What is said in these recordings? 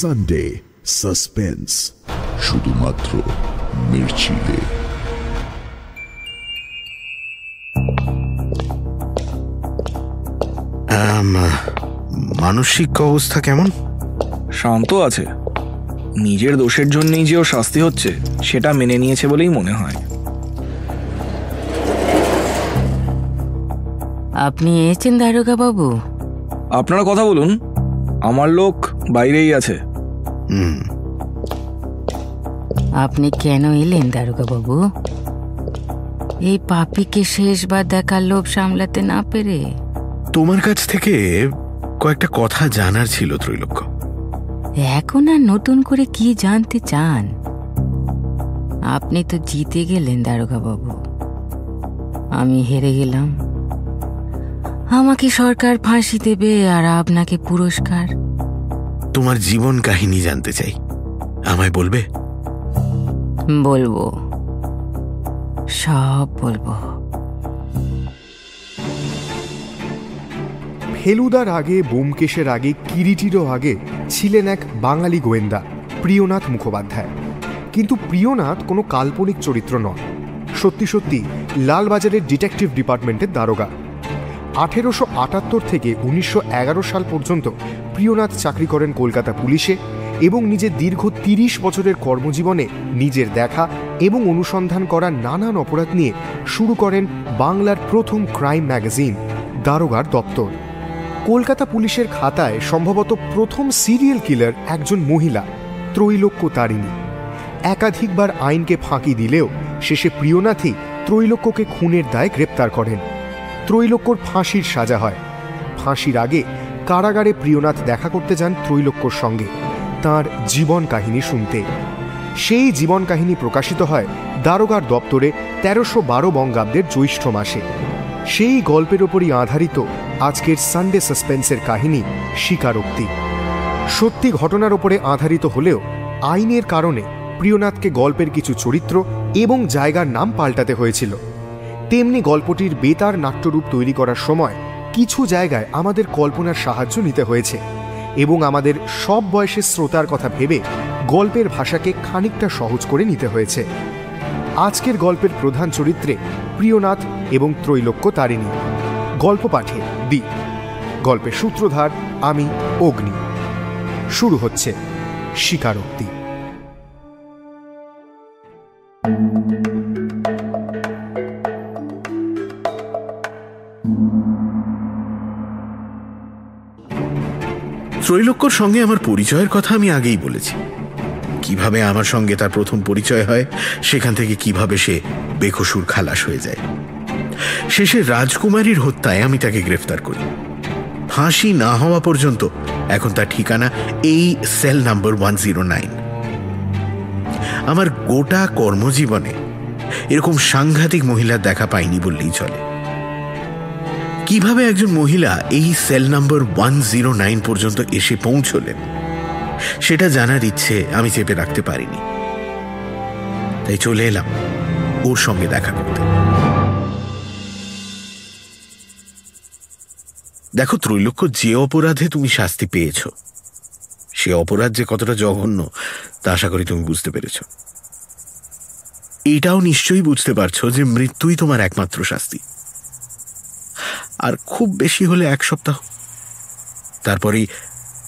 Sunday suspense শুধুমাত্র মির্চিলে। মানসিক অবস্থা কেমন? শান্ত আছে। নিজের দোষের জন্যই যে ও শাস্তি হচ্ছে সেটা মেনে নিয়েছে বলেই মনে হয়। আপনি এসেছেন দারোগা বাবু? আপনারা কথা বলুন। আমার লোক বাইরেই আছে। আপনি কেন এলেন দারোগা বাবু এই পাপিকে শেষবার দেখার লোভ সামলাতে না পেরে। তোমার কাছ থেকে কয়েকটা কথা জানার ছিল ত্রৈলোক্য। এখন আর নতুন করে কি জানতে চান? আপনি তো জিতে গেলেন দারোগা বাবু আমি হেরে গেলাম। আমাকে সরকার ফাঁসি দেবে আর আপনাকে পুরস্কার। তোমার জীবন কাহিনী জানতে চাই। আমায় বলবে? বলব। সব বলব। ফেলুদার আগে বোমকেশের আগে কিরিটিরও আগে ছিলেন এক বাঙালি গোয়েন্দা প্রিয়নাথ মুখোপাধ্যায়। কিন্তু প্রিয়নাথ কোনো কাল্পনিক চরিত্র নয় সত্যি সত্যি লালবাজারের ডিটেকটিভ ডিপার্টমেন্টের দারোগা। আঠেরোশো আটাত্তর থেকে উনিশশো এগারো সাল পর্যন্ত প্রিয়নাথ চাকরি করেন কলকাতা পুলিশে এবং নিজের দীর্ঘ তিরিশ বছরের কর্মজীবনে নিজের দেখা এবং অনুসন্ধান করা নানান অপরাধ নিয়ে শুরু করেন বাংলার প্রথম ক্রাইম ম্যাগাজিন, দারোগার দপ্তর। কলকাতা পুলিশের খাতায় সম্ভবত প্রথম সিরিয়াল কিলার একজন মহিলা, ত্রৈলোক্য তারিণী। একাধিকবার আইনকে ফাঁকি দিলেও শেষে প্রিয়নাথই ত্রৈলোক্যকে খুনের দায় গ্রেপ্তার করেন। ত্রৈলোক্যর ফাঁসির সাজা হয়। ফাঁসির আগে কারাগারে প্রিয়নাথ দেখা করতে যান ত্রৈলোক্যর সঙ্গে। তার জীবন কাহিনী শুনতে। সেই জীবন কাহিনী প্রকাশিত হয় দারোগার দপ্তরে তেরোশো বারো বঙ্গাব্দের জ্যৈষ্ঠ মাসে। সেই গল্পের ওপরই আধারিত আজকের সানডে সাসপেন্সের কাহিনী স্বীকারোক্তি। সত্যি ঘটনার ওপরে আধারিত হলেও আইনের কারণে প্রিয়নাথকে গল্পের কিছু চরিত্র এবং জায়গার নাম পাল্টাতে হয়েছিল। তেমনি গল্পটির বেতার নাট্যরূপ তৈরি করার সময় কিছু জায়গায় আমাদের কল্পনার সাহায্য নিতে হয়েছে এবং আমাদের সব বয়সের শ্রোতার কথা ভেবে গল্পের ভাষাকে খানিকটা সহজ করে নিতে হয়েছে। আজকের গল্পের প্রধান চরিত্রে প্রিয়নাথ এবং ত্রৈলোক্য তারিণী। গল্প পাঠে দি। গল্পের সূত্রধার আমি, অগ্নি। শুরু হচ্ছে স্বীকারোক্তি। ত্রৈলোক্যর সঙ্গে আমার পরিচয়ের কথা আমি আগেই বলেছি। কীভাবে আমার সঙ্গে তার প্রথম পরিচয় হয়, সেখান থেকে কীভাবে সে বেকসুর খালাস হয়ে যায়। শেষে রাজকুমারীর হত্যায় আমি তাকে গ্রেফতার করি। ফাঁসি না হওয়া পর্যন্ত এখন তার ঠিকানা এই cell number one zero nine. আমার গোটা কর্মজীবনে এরকম সাংঘাতিক মহিলার দেখা পাইনি বললেই চলে। কীভাবে একজন মহিলা এই সেল নাম্বার ওয়ান পর্যন্ত এসে পৌঁছলেন? সেটা জানার ইচ্ছে আমি চেপে রাখতে পারিনি। তাই চলে এলাম ওর সঙ্গে দেখা করতে। দেখো, ত্রৈলোক্য যে অপরাধে তুমি শাস্তি পেয়েছ, সে অপরাধ যে কতটা জঘন্য, তা আশা করি তুমি বুঝতে পেরেছ। এটাও নিশ্চয়ই বুঝতে পারছ যে মৃত্যুই তোমার একমাত্র শাস্তি। আর খুব বেশি হলে এক সপ্তাহ। তারপরেই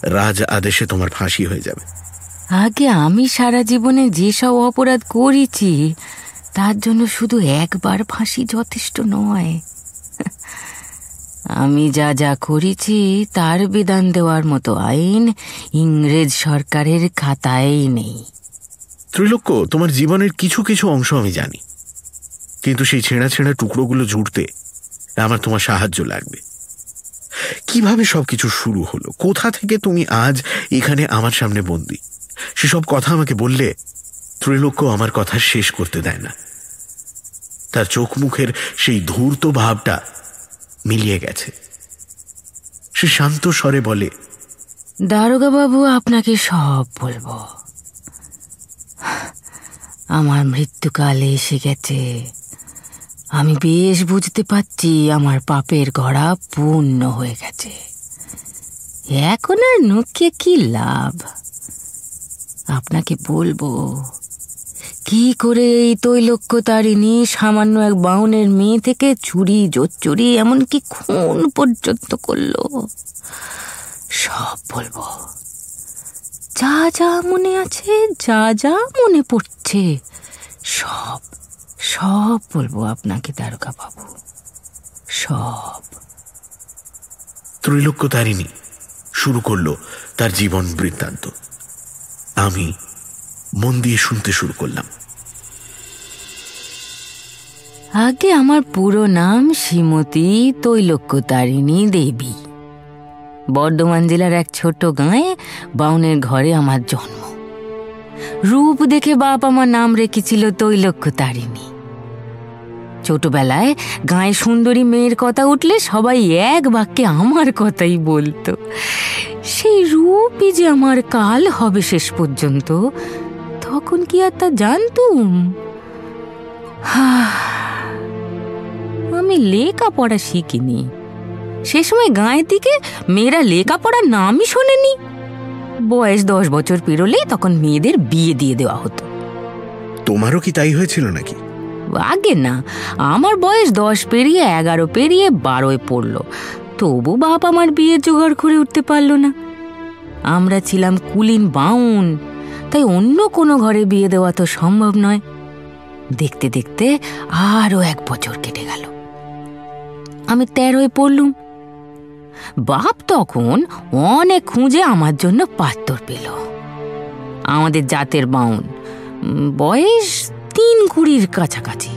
রাজ আদেশে তোমার ফাঁসি হয়ে যাবে। আগে আমি সারা জীবনে যেসব অপরাধ করেছি তার জন্য শুধু একবার ফাঁসি যথেষ্ট নয়। আমি যা যা করেছি তার বিধান দেওয়ার মতো আইন ইংরেজ সরকারের খাতায় নেই। ত্রিলোক্য তোমার জীবনের কিছু কিছু অংশ আমি জানি। কিন্তু সেই ছেঁড়া ছেঁড়া টুকরোগুলো জুড়তে আমার তোমার সাহায্য লাগবে। কীভাবে সবকিছু শুরু হলো? কোথা থেকে তুমি আজ এখানে আমার সামনে বন্দি? সেসব কথা আমাকে বললে ত্রিলোক্য আমার কথা শেষ করতে দেয় না। তার চোখ মুখের সেই ধূর্ত ভাবটা মিলিয়ে গেছে। সে শান্ত স্বরে বলে বাবু আপনাকে সব বলব। আমার মৃত্যুকালে এসে গেছে। আমি বেশ বুঝতে পারছি আমার পাপের গড়া পূর্ণ হয়ে গেছে। এখন আর নুকিয়ে কি লাভ? আপনাকে বলব, কি করে এই তৈলক্য তারিণী সামান্য এক বাউনের মেয়ে থেকে চুরি, জোচ্চুরি, এমনকি খুন পর্যন্ত করল? সব বলব। যা যা মনে আছে, যা যা মনে পড়ছে, সব সব বলব আপনাকে দ্বারকা বাবু। সব। ত্রৈলোক্য তারিণী শুরু করল তার জীবন বৃত্তান্ত। আমি মন দিয়ে শুনতে শুরু করলাম। আগে আমার পুরো নাম শ্রীমতী তৈলক্য তারিণী দেবী। বর্ধমান জেলার এক ছোট গাঁয়ে বাউনের ঘরে আমার জন্ম। রূপ দেখে বাপ আমার নাম রেখেছিল তৈলক্য তারিণী। ছোটবেলায় গায়ে সুন্দরী মেয়ের কথা উঠলে সবাই এক বাক্যে আমার কথাই বলতো। সেই রূপই যে আমার কাল হবে শেষ পর্যন্ত, তখন কি আর তা জানতুম? আমি লেখাপড়া শিখিনি। সে সময় গাঁয়ের দিকে মেয়েরা লেখা লেখাপড়ার নামই শোনেনি। বয়স দশ বছর পেরোলেই তখন মেয়েদের বিয়ে দিয়ে দেওয়া হতো। তোমারও কি তাই হয়েছিল নাকি? আগে না, আমার বয়স দশ পেরিয়ে এগারো পেরিয়ে বারোয় পড়ল। তবু বাপ আমার বিয়ে জোগাড় করে উঠতে পারল না। আমরা ছিলাম কুলিন বাউন, তাই অন্য কোনো ঘরে বিয়ে দেওয়া তো সম্ভব নয়। দেখতে দেখতে আরও এক বছর কেটে গেল। আমি তেরোয় পড়লুম। বাপ তখন অনেক খুঁজে আমার জন্য পাত্তর পেল। আমাদের জাতের বাউন বয়স তিন কুড়ির কাছাকাছি।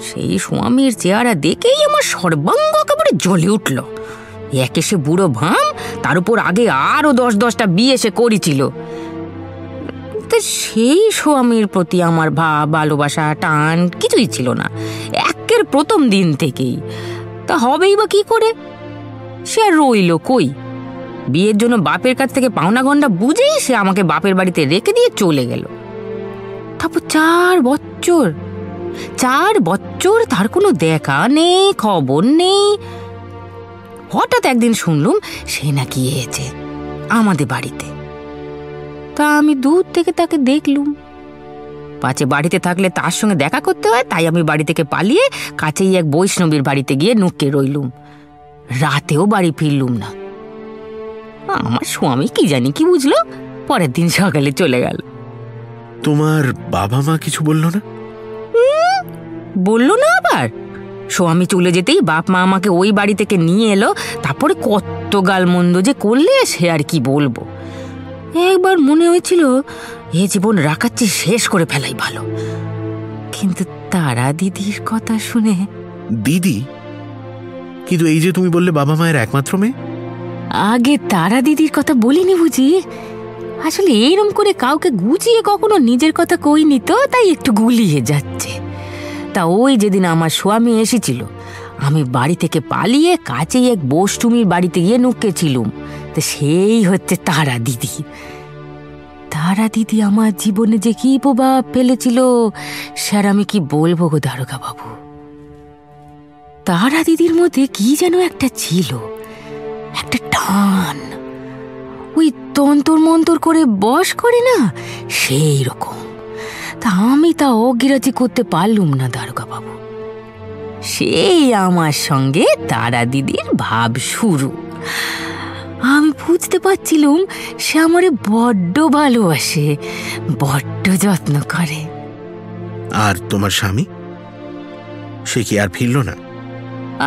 সেই স্বামীর চেহারা দেখেই আমার সর্বাঙ্গ একেবারে জ্বলে উঠল। একে সে বুড়ো ভাম, তার উপর আগে আরও দশ দশটা বিয়ে সে করেছিল। তা সেই স্বামীর প্রতি আমার ভাব, ভালোবাসা, টান কিছুই ছিল না। একের প্রথম দিন থেকেই। তা হবেই বা কি করে? সে আর রইল কই? বিয়ের জন্য বাপের কাছ থেকে পাওনা গন্ডা বুঝেই সে আমাকে বাপের বাড়িতে রেখে দিয়ে চলে গেল। তারপর চার বছর। চার বছর তার কোনো দেখা নেই, খবর নেই। হঠাৎ একদিন শুনলুম সে নাকি এসেছে আমাদের বাড়িতে। তা আমি দূর থেকে তাকে দেখলুম। পাছে বাড়িতে থাকলে তার সঙ্গে দেখা করতে হয়, তাই আমি বাড়ি থেকে পালিয়ে কাছেই এক বৈষ্ণবীর বাড়িতে গিয়ে নুক্কে রইলুম। রাতেও বাড়ি ফিরলুম না। আমার স্বামী কি জানি কি বুঝলো? পরের দিন সকালে চলে গেল। তোমার বাবা মা কিছু বলল না? বলল না আবার? স্বামী চলে যেতেই বাপ মা আমাকে ওই বাড়ি থেকে নিয়ে এলো তারপরে কত গালমন্দ যে করলে সে আর কি বলব? একবার মনে হয়েছিল এ জীবন রাখাচ্ছি শেষ করে ফেলাই ভালো। কিন্তু তারা দিদির কথা শুনে দিদি? কিন্তু এই যে তুমি বললে বাবা মায়ের একমাত্র মেয়ে? আগে তারা দিদির কথা বলিনি বুঝি? আসলে এরম করে কাউকে গুছিয়ে কখনো নিজের কথা কইনি তো, তাই একটু গুলিয়ে যাচ্ছে। তা ওই যেদিন আমার স্বামী এসেছিল, আমি বাড়ি থেকে পালিয়ে কাছেই এক বষ্টুমির বাড়িতে গিয়ে নুকেছিলুম তো সেই হচ্ছে তারা দিদি। তারা দিদি আমার জীবনে যে কি প্রভাব ফেলেছিল, স্যার আমি কি বলব গো দারোগা বাবু তারা দিদির মধ্যে কি যেন একটা ছিল, একটা টান। ওই তন্তর মন্তর করে বস করে না? সেই রকম। তা আমি তা অগিরাজি করতে পারলুম না দারোগা বাবু সেই আমার সঙ্গে তারা দিদির ভাব শুরু। আমি বুঝতে পারছিলুম সে আমারে বড্ড ভালোবাসে বড্ড যত্ন করে। আর তোমার স্বামী? সে কি আর ফিরল না?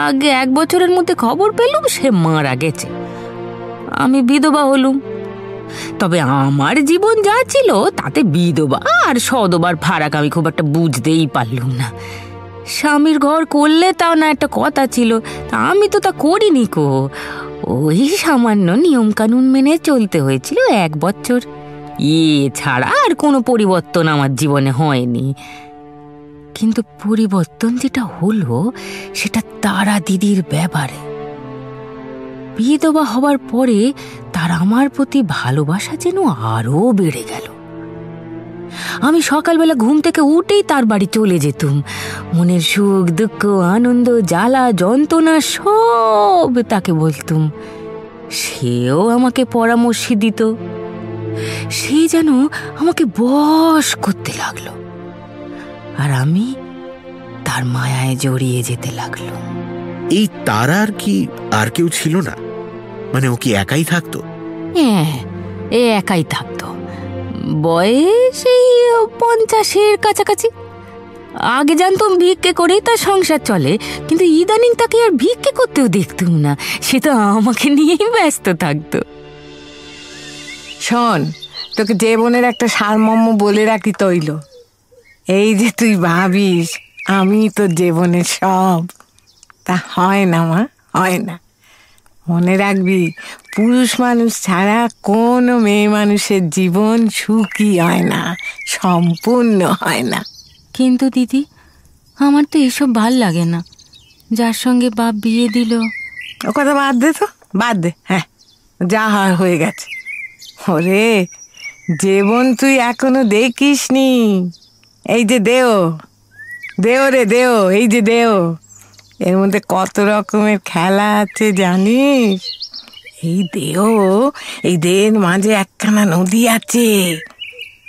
আগে এক বছরের মধ্যে খবর পেলুম সে মারা গেছে। আমি বিধবা হলুম। তবে আমার জীবন যা ছিল, তাতে বিধবা আর সদবার ফারাক আমি খুব একটা বুঝতেই পারলুম না। স্বামীর ঘর করলে তাও না একটা কথা ছিল, তা আমি তো তা করিনি কো। ওই সামান্য নিয়মকানুন মেনে চলতে হয়েছিল এক বছর। এ ছাড়া আর কোনো পরিবর্তন আমার জীবনে হয়নি। কিন্তু পরিবর্তন যেটা হলো, সেটা তারা দিদির ব্যাপারে। বিধবা হবার পরে তার আমার প্রতি ভালোবাসা যেন আরও বেড়ে গেল। আমি সকালবেলা ঘুম থেকে উঠেই তার বাড়ি চলে যেতুম। মনের সুখ, দুঃখ, আনন্দ, জ্বালা, যন্ত্রণা সব তাকে বলতুম। সেও আমাকে পরামর্শ দিত। সে যেন আমাকে বশ করতে লাগল। আর আমি তার মায়ায় জড়িয়ে যেতে লাগল। এই তারা তারার কি, আর কেউ ছিল না? মানে ও কি একাই থাকতো? হ্যাঁ এ একাই থাকতো। বয়স এই পঞ্চাশের কাছাকাছি। আগে জানতাম ভিক্ষে করেই তার সংসার চলে কিন্তু ইদানিং তাকে আর ভিক্ষে করতেও দেখতুম না। সে তো আমাকে নিয়েই ব্যস্ত থাকতো। শোন তোকে জীবনের একটা সারমর্ম বলে রাখি তৈল। এই যে তুই ভাবিস আমি তো জীবনের সব। তা হয় না মা হয় না। মনে রাখবি পুরুষ মানুষ ছাড়া কোনো মেয়ে মানুষের জীবন সুখী হয় না সম্পূর্ণ হয় না। কিন্তু দিদি আমার তো এসব ভালো লাগে না। যার সঙ্গে বাপ বিয়ে দিল। ও কথা বাদ দে তো বাদ দে হ্যাঁ যা হয় হয়ে গেছে। ওরে জীবন তুই এখনও দেখিস নি এই যে দেও দেও রে দেও এই যে দেও। এর মধ্যে কত রকমের খেলা আছে জানিস? এই দেহ, এই দেহের মাঝে একখানা নদী আছে,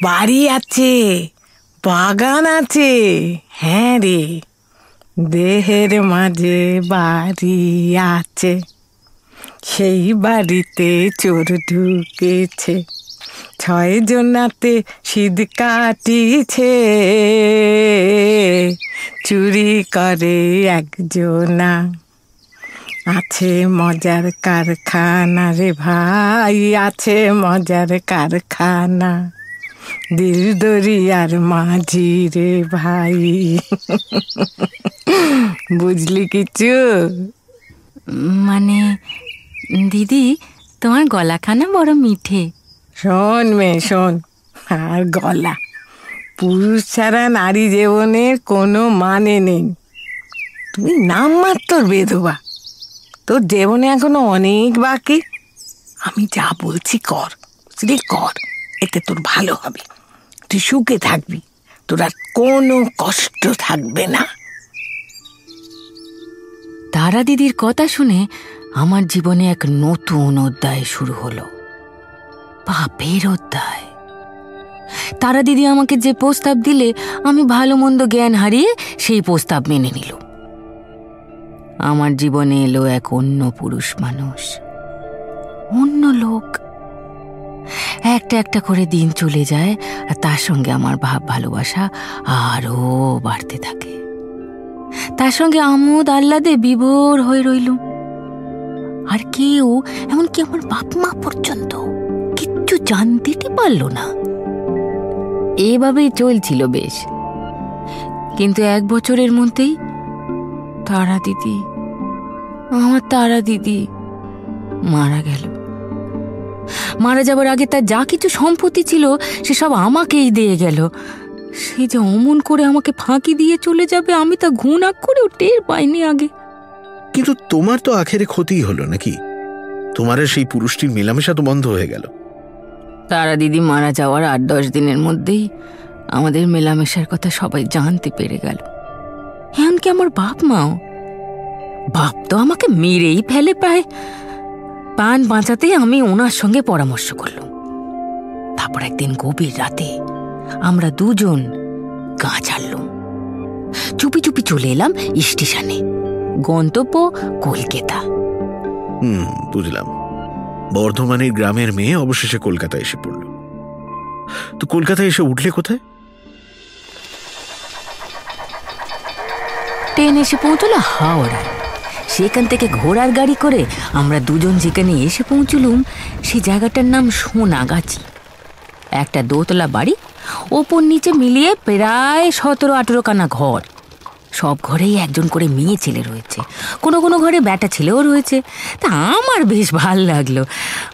বাড়ি আছে, বাগান আছে। হ্যাঁ রে, দেহের মাঝে বাড়ি আছে। সেই বাড়িতে চোর ঢুকেছে। ছয় জনাতে শীত কাটিছে। চুরি করে একজনা আছে মজার কারখানা রে ভাই, আছে মজার কারখানা। দিল দরিয়ার মাঝি রে ভাই। বুঝলি কিছু? মানে দিদি, তোমার গলাখানা বড় মিঠে। শোন মেয়ে, শোন। আর গলা। পুরুষ ছাড়া নারী জীবনের কোনো মানে নেই। তুই নাম মাত্র বেধবা। তোর জীবনে এখনও অনেক বাকি। আমি যা বলছি কর, বুঝলি? কর। এতে তোর ভালো হবে। তুই সুখে থাকবি। তোর আর কোনো কষ্ট থাকবে না। তারা দিদির কথা শুনে আমার জীবনে এক নতুন অধ্যায় শুরু হলো। পাপের অধ্যায়। তারা দিদি আমাকে যে প্রস্তাব দিলে, আমি ভালো মন্দ জ্ঞান হারিয়ে সেই প্রস্তাব মেনে নিল। আমার জীবনে এলো এক অন্য পুরুষ মানুষ। অন্য লোক। একটা একটা করে দিন চলে যায়, আর তার সঙ্গে আমার ভাব ভালোবাসা আরও বাড়তে থাকে। তার সঙ্গে আমোদ আহ্লাদে বিভোর হয়ে রইল আর কেউ, এমনকি আমার বাপ মা পর্যন্ত কিচ্ছু জানতেই পারল না। এভাবেই চলছিল বেশ। কিন্তু এক বছরের মধ্যেই তারা দিদি, আমার তারা দিদি মারা গেল। মারা যাবার আগে তার যা কিছু সম্পত্তি ছিল, সে সব আমাকেই দিয়ে গেল। সে যে অমন করে আমাকে ফাঁকি দিয়ে চলে যাবে, আমি তা ঘুণাক করেও টের পাইনি আগে। কিন্তু তোমার তো আখেরে ক্ষতিই হলো নাকি? তোমার সেই পুরুষটির মেলামেশা তো বন্ধ হয়ে গেল। তারা দিদি মারা যাওয়ার আট দশ দিনের মধ্যেই আমাদের মেলামেশার কথা সবাই জানতে পেরে গেল। এমনকি আমার বাপ মাও। বাপ তো আমাকে মেরেই ফেলে প্রায়। পান বাঁচাতেই আমি ওনার সঙ্গে পরামর্শ করলাম। তারপর একদিন গভীর রাতে আমরা দুজন গা ছাড়লুম। চুপি চুপি চলে এলাম স্টেশনে। গন্তব্য কলকাতা। হুম, বুঝলাম। বর্ধমানের গ্রামের মেয়ে অবশেষে কলকাতায় এসে পড়ল। তো কলকাতায় এসে উঠলে কোথায়? ট্রেন এসে পৌঁছলো হাওড়ায়। সেখান থেকে ঘোড়ার গাড়ি করে আমরা দুজন যেখানে এসে পৌঁছলুম সেই জায়গাটার নাম সোনাগাছি। একটা দোতলা বাড়ি, ওপর নিচে মিলিয়ে প্রায় সতেরো আঠেরো কানা ঘর। সব ঘরেই একজন করে মেয়ে ছেলে রয়েছে। কোনো কোনো ঘরে ব্যাটা ছেলেও রয়েছে। তা আমার বেশ ভালো লাগল।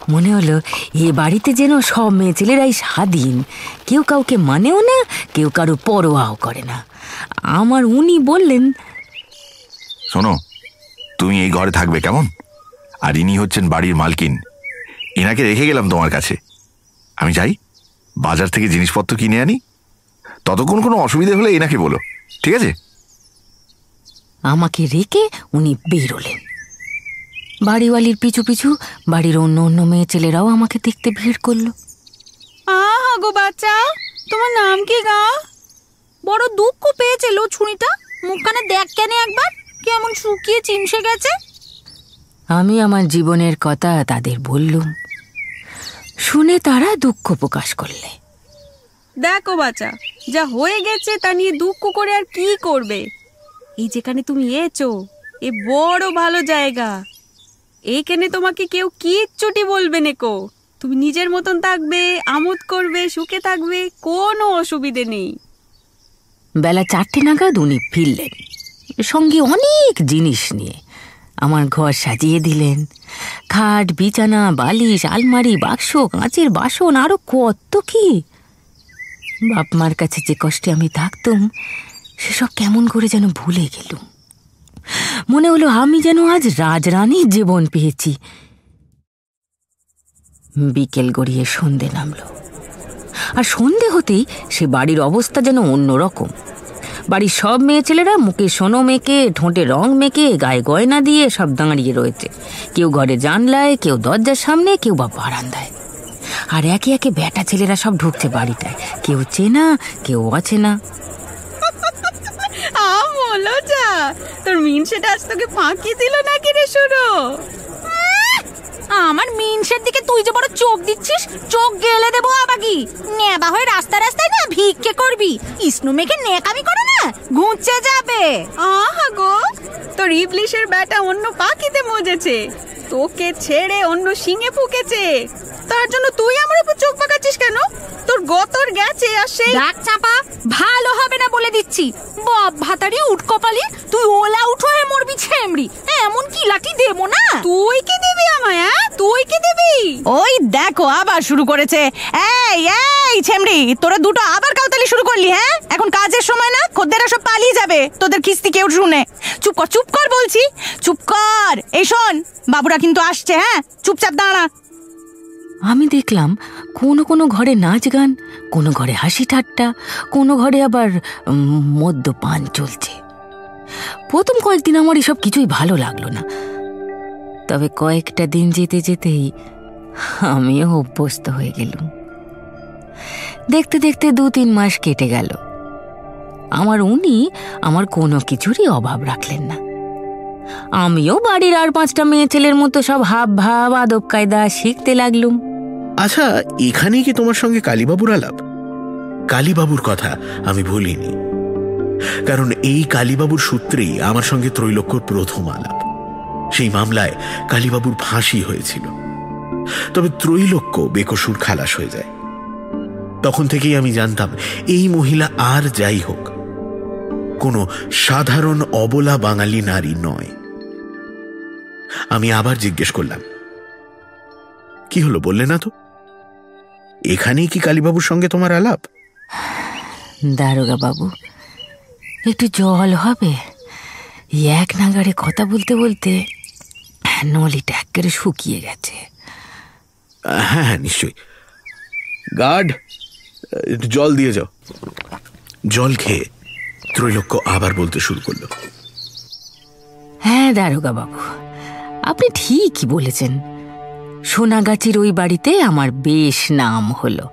মনে হলো, এ বাড়িতে যেন সব মেয়ে ছেলেরাই স্বাধীন। কেউ কাউকে মানেও না, কেউ কারও পরোয়াও করে না। আমার উনি বললেন, শোনো, তুমি এই ঘরে থাকবে কেমন? আর ইনি হচ্ছেন বাড়ির মালকিন। এনাকে রেখে গেলাম তোমার কাছে। আমি যাই, বাজার থেকে জিনিসপত্র কিনে আনি। ততক্ষণ কোনো অসুবিধে হলে এনাকে বলো। ঠিক আছে? আমাকে রেখে উনি বেরোলেন। বাড়িওয়ালির পিছু পিছু বাড়ির অন্য অন্য মেয়ে ছেলেরাও আমাকে দেখতে ভিড় করল। গো বাচ্চা তোমার নাম কি গা? বড় দুঃখ পেয়েছে লো ছুরিটা মুখখানে দেখ কেন একবার কেমন শুকিয়ে চিমসে গেছে। আমি আমার জীবনের কথা তাদের বললুম। শুনে তারা দুঃখ প্রকাশ করলে। দেখো বাচ্চা যা হয়ে গেছে তা নিয়ে দুঃখ করে আর কি করবে? এই যেখানে তুমি এছো, এ বড় ভালো জায়গা। এইখানে তোমাকে কেউ কিচ্ছুটি বলবে নেকো তুমি নিজের মতন থাকবে, আমোদ করবে, সুখে থাকবে, কোনো অসুবিধে নেই। বেলা চারটে নাগাদ উনি ফিরলেন। সঙ্গে অনেক জিনিস নিয়ে আমার ঘর সাজিয়ে দিলেন। খাট, বিছানা, বালিশ, আলমারি, বাক্স, কাঁচের বাসন, আরও কত কি। বাপ মার কাছে যে কষ্টে আমি থাকতুম সেসব কেমন করে যেন ভুলে গেলুম মনে হলো আমি যেন আজ রাজরানীর জীবন পেয়েছি। বিকেল গড়িয়ে সন্ধে নামলো। আর সন্ধে হতেই সে বাড়ির অবস্থা যেন অন্যরকম। বাড়ির সব মেয়ে ছেলেরা মুখে সোনো মেকে ঠোঁটে রং মেকে গায়ে গয়না দিয়ে সব দাঁড়িয়ে রয়েছে। কেউ ঘরে জানলায়, কেউ দরজার সামনে, কেউ বা বারান্দায়। আর একে একে বেটা ছেলেরা সব ঢুকছে বাড়িটায়। কেউ চেনা, কেউ অচেনা। হলো যা? তোর মিন সেটা আজ তোকে ফাঁকি দিল নাকি রে শুনো আমার মিনসের দিকে তুই যে বড় চোখ দিচ্ছিস চোখ গেলে দেবো আবাকি নেবা হয়ে রাস্তা রাস্তায় না ভিক্ষে করবি। ইসনু মেঘে নেকামি করে না ঘুঁচে যাবে। আহা গো তোর ইবলিশের ব্যাটা অন্য পাখিতে মজেছে। তোকে ছেড়ে অন্য শিঙে ফুকেছে। তার জন্য তুই আমার উপর চোখ পাকাচ্ছিস কেন? তোর গতর গেছে আর সেই ডাক চাপা ভালো হবে না বলে দিচ্ছি। বব ভাতারি উঠ কপালি তুই ওলা উঠো হয়ে মরবি ছেমড়ি। এমন কি লাঠি দেবো না? তুই কি দিবি আমায় হ্যাঁ তুই কি দিবি ওই দেখো, আবার শুরু করেছে। এই এই, ছেমড়ি, তোরা দুটো আবার কাউতালি শুরু করলি হ্যাঁ? এখন কাজের সময় না খদ্দেরা সব পালিয়ে যাবে। তোদের কিস্তি কেউ শুনে। চুপ কর চুপ কর বলছি। চুপ কর। এই শোন, বাবুরা কিন্তু আসছে হ্যাঁ? চুপচাপ দাঁড়া। আমি দেখলাম কোনো কোনো ঘরে নাচ গান, কোনো ঘরে হাসি ঠাট্টা, কোনো ঘরে আবার মদ্যপান চলছে। প্রথম কয়েকদিন আমার এসব কিছুই ভালো লাগল না। তবে কয়েকটা দিন যেতে যেতেই আমিও অভ্যস্ত হয়ে গেলুম। দেখতে দেখতে দু তিন মাস কেটে গেল। আমার উনি আমার কোনো কিছুরই অভাব রাখলেন না। আমিও বাড়ির আর পাঁচটা মেয়ে ছেলের মতো সব হাব ভাব, আদব কায়দা শিখতে লাগলুম। আচ্ছা এখানেই কি তোমার সঙ্গে কালীবাবুর আলাপ? কালীবাবুর কথা আমি ভুলিনি। কারণ এই কালীবাবুর সূত্রেই আমার সঙ্গে ত্রৈলোক্যর প্রথম আলাপ। সেই মামলায় কালীবাবুর ফাঁসি হয়েছিল। তবে ত্রৈলোক্য বেকসুর খালাস হয়ে যায়। তখন থেকেই আমি জানতাম, এই মহিলা আর যাই হোক, কোনো সাধারণ অবলা বাঙালি নারী নয়। আমি আবার জিজ্ঞেস করলাম, কি হলো, বললে না তো? এখানেই কি কালীবাবুর সঙ্গে তোমার আলাপ? দারোগা বাবু, একটু জল হবে। এক নাগাড়ে কথা বলতে বলতে নলিটা একেবারে শুকিয়ে গেছে। হ্যাঁ হ্যাঁ নিশ্চয়ই। গার্ড, একটু জল দিয়ে যাও। জল খেয়ে ত্রৈলোক্য আবার বলতে শুরু করল। হ্যাঁ দারোগা বাবু, আপনি ঠিকই বলেছেন। সোনাগাছির ওই বাড়িতে আমার বেশ নাম হলো।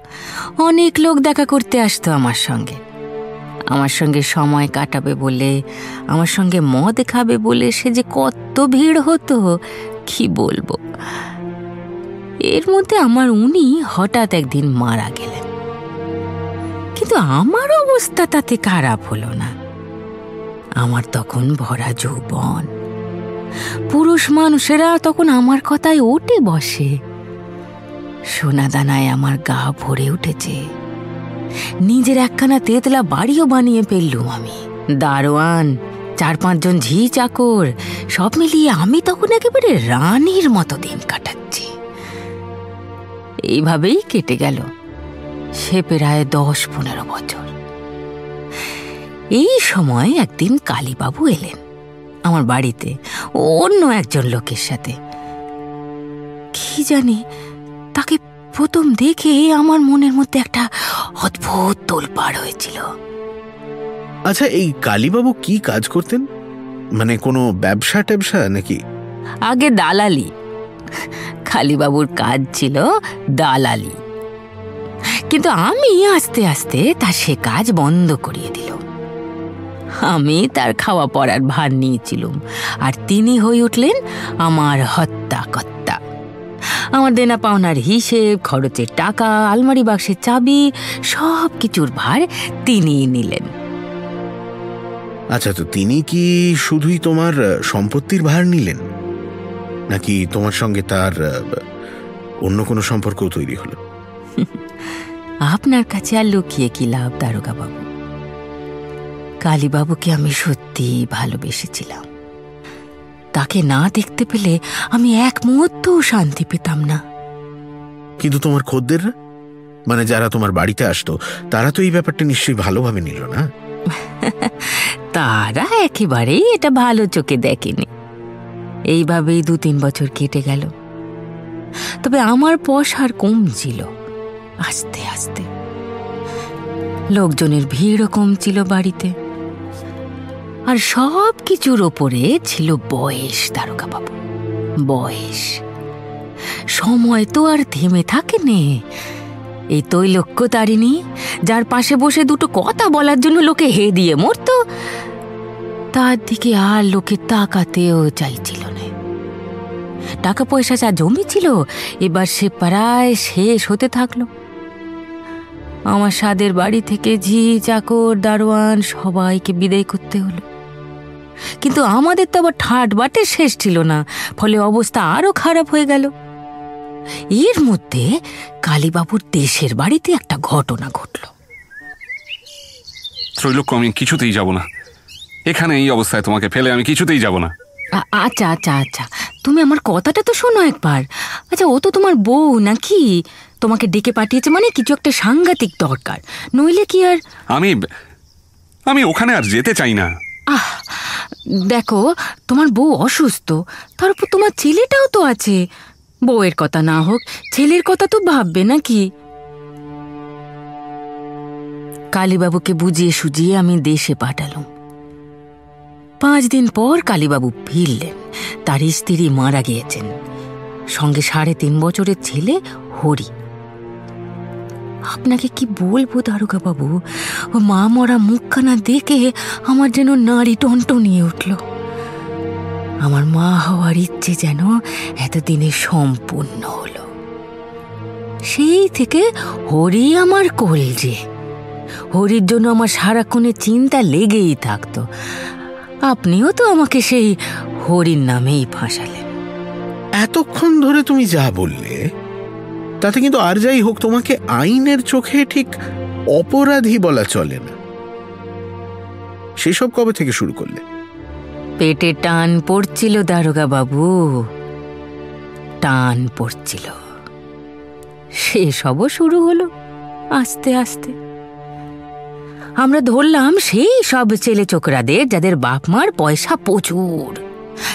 অনেক লোক দেখা করতে আসতো আমার সঙ্গে। আমার সঙ্গে সময় কাটাবে বলে, আমার সঙ্গে মদ খাবে বলে সে যে কত ভিড় হতো, কি বলব? এর মধ্যে আমার উনি হঠাৎ একদিন মারা গেলেন। কিন্তু আমার অবস্থা তাতে খারাপ হলো না। আমার তখন ভরা যৌবন। পুরুষ মানুষেরা তখন আমার কথায় ওটে বসে। সোনাদানায় আমার গা ভরে উঠেছে। নিজের একখানা তেতলা বাড়িও বানিয়ে ফেললুম আমি। দারোয়ান, চার পাঁচজন ঝি চাকর, সব মিলিয়ে আমি তখন একেবারে রানীর মতো দিন কাটাচ্ছি। এইভাবেই কেটে গেল। সে প্রায় দশ পনেরো বছর। এই সময় একদিন কালীবাবু এলেন আমার বাড়িতে অন্য একজন লোকের সাথে। কি জানি তাকে প্রথম দেখে আমার মনের মধ্যে একটা অদ্ভুত তোলপাড় হয়েছিল। আচ্ছা এই কালীবাবু কি কাজ করতেন? মানে কোনো ব্যবসা ট্যাবসা নাকি? আগে দালালি কালীবাবুর কাজ ছিল দালালি। কিন্তু আমি আস্তে আস্তে তার সে কাজ বন্ধ করিয়ে দিল আমি তার খাওয়া পড়ার ভার নিয়েছিলাম আর তিনি হয়ে উঠলেন আমার হত্যা কর্তা আমার দেনা পাওনার হিসেব, খরচের টাকা, আলমারি বাক্সের চাবি সব কিছুর ভার তিনিই নিলেন। আচ্ছা তো তিনি কি শুধুই তোমার সম্পত্তির ভার নিলেন? নাকি তোমার সঙ্গে তার অন্য কোনো সম্পর্কও তৈরি হলো? আপনার কাছে আর লুকিয়ে কি লাভ দারোগা বাবু কালীবাবুকে আমি সত্যি ভালোবেসেছিলাম। তাকে না দেখতে পেলে আমি এক মুহূর্তও শান্তি পেতাম না। কিন্তু তোমার খদ্দেররা মানে যারা তোমার বাড়িতে আসতো তারা তো এই ব্যাপারটা নিশ্চয়ই ভালোভাবে নিল না? তারা একেবারেই এটা ভালো চোখে দেখেনি। এইভাবেই দু তিন বছর কেটে গেল। তবে আমার পয়সার কমছিল আস্তে আস্তে। লোকজনের ভিড়ও কমছিল বাড়িতে। আর সব কিছুর ওপরে ছিল বয়স বাবু বয়স। সময় তো আর থেমে থাকে নে এই তৈলক্য তারিণী যার পাশে বসে দুটো কথা বলার জন্য লোকে হে দিয়ে মরতো, তার দিকে আর লোকে তাকাতেও চাইছিল টাকা পয়সা যা জমেছিল এবার সে প্রায় শেষ হতে থাকল। আমার স্বাদের বাড়ি থেকে ঝি চাকর দারোয়ান সবাইকে বিদায় করতে হলো। কিন্তু আমাদের তো আবার ঠাট বাটে শেষ ছিল না ফলে অবস্থা আরও খারাপ হয়ে গেল। এর মধ্যে কালীবাবুর দেশের বাড়িতে একটা ঘটনা ঘটল। ত্রৈলোক্য আমি কিছুতেই যাব না। এখানে এই অবস্থায় তোমাকে ফেলে আমি কিছুতেই যাব না। আচ্ছা আচ্ছা আচ্ছা। তুমি আমার কথাটা তো শোনো একবার। আচ্ছা ও তো তোমার বউ নাকি? তোমাকে ডেকে পাঠিয়েছে মানে কিছু একটা সাংঘাতিক দরকার। নইলে কি আর? আমি আমি ওখানে আর যেতে চাই না। আহ দেখো তোমার বউ অসুস্থ। তার উপর তোমার ছেলেটাও তো আছে। বউয়ের কথা না হোক ছেলের কথা তো ভাববে নাকি? কালীবাবুকে বুঝিয়ে সুজিয়ে আমি দেশে পাঠালাম। পাঁচ দিন পর কালীবাবু ফিরলেন। তার স্ত্রী মারা গিয়েছেন। সঙ্গে সাড়ে তিন বছরের ছেলে হরি। আপনাকে কি বলব দারোগা বাবু ও মা মরা মুখখানা দেখে আমার যেন নারী টনটনিয়ে উঠল। আমার মা হওয়ার ইচ্ছে যেন এতদিনে সম্পূর্ণ হলো। সেই থেকে হরি আমার কলজে। হরির জন্য আমার সারাক্ষণে চিন্তা লেগেই থাকতো। আপনিও তো আমাকে সেই হরির নামেই ফাঁসালেন। এতক্ষণ ধরে তুমি যা বললে তাতে কিন্তু আর যাই হোক তোমাকে আইনের চোখে ঠিক অপরাধী বলা চলে না। সেসব কবে থেকে শুরু করলে? পেটে টান পড়ছিল দারোগা বাবু টান পড়ছিল। সেসবও শুরু হলো আস্তে আস্তে। আমরা ধরলাম সেই সব ছেলে চোকরাদের যাদের বাপ মার পয়সা প্রচুর।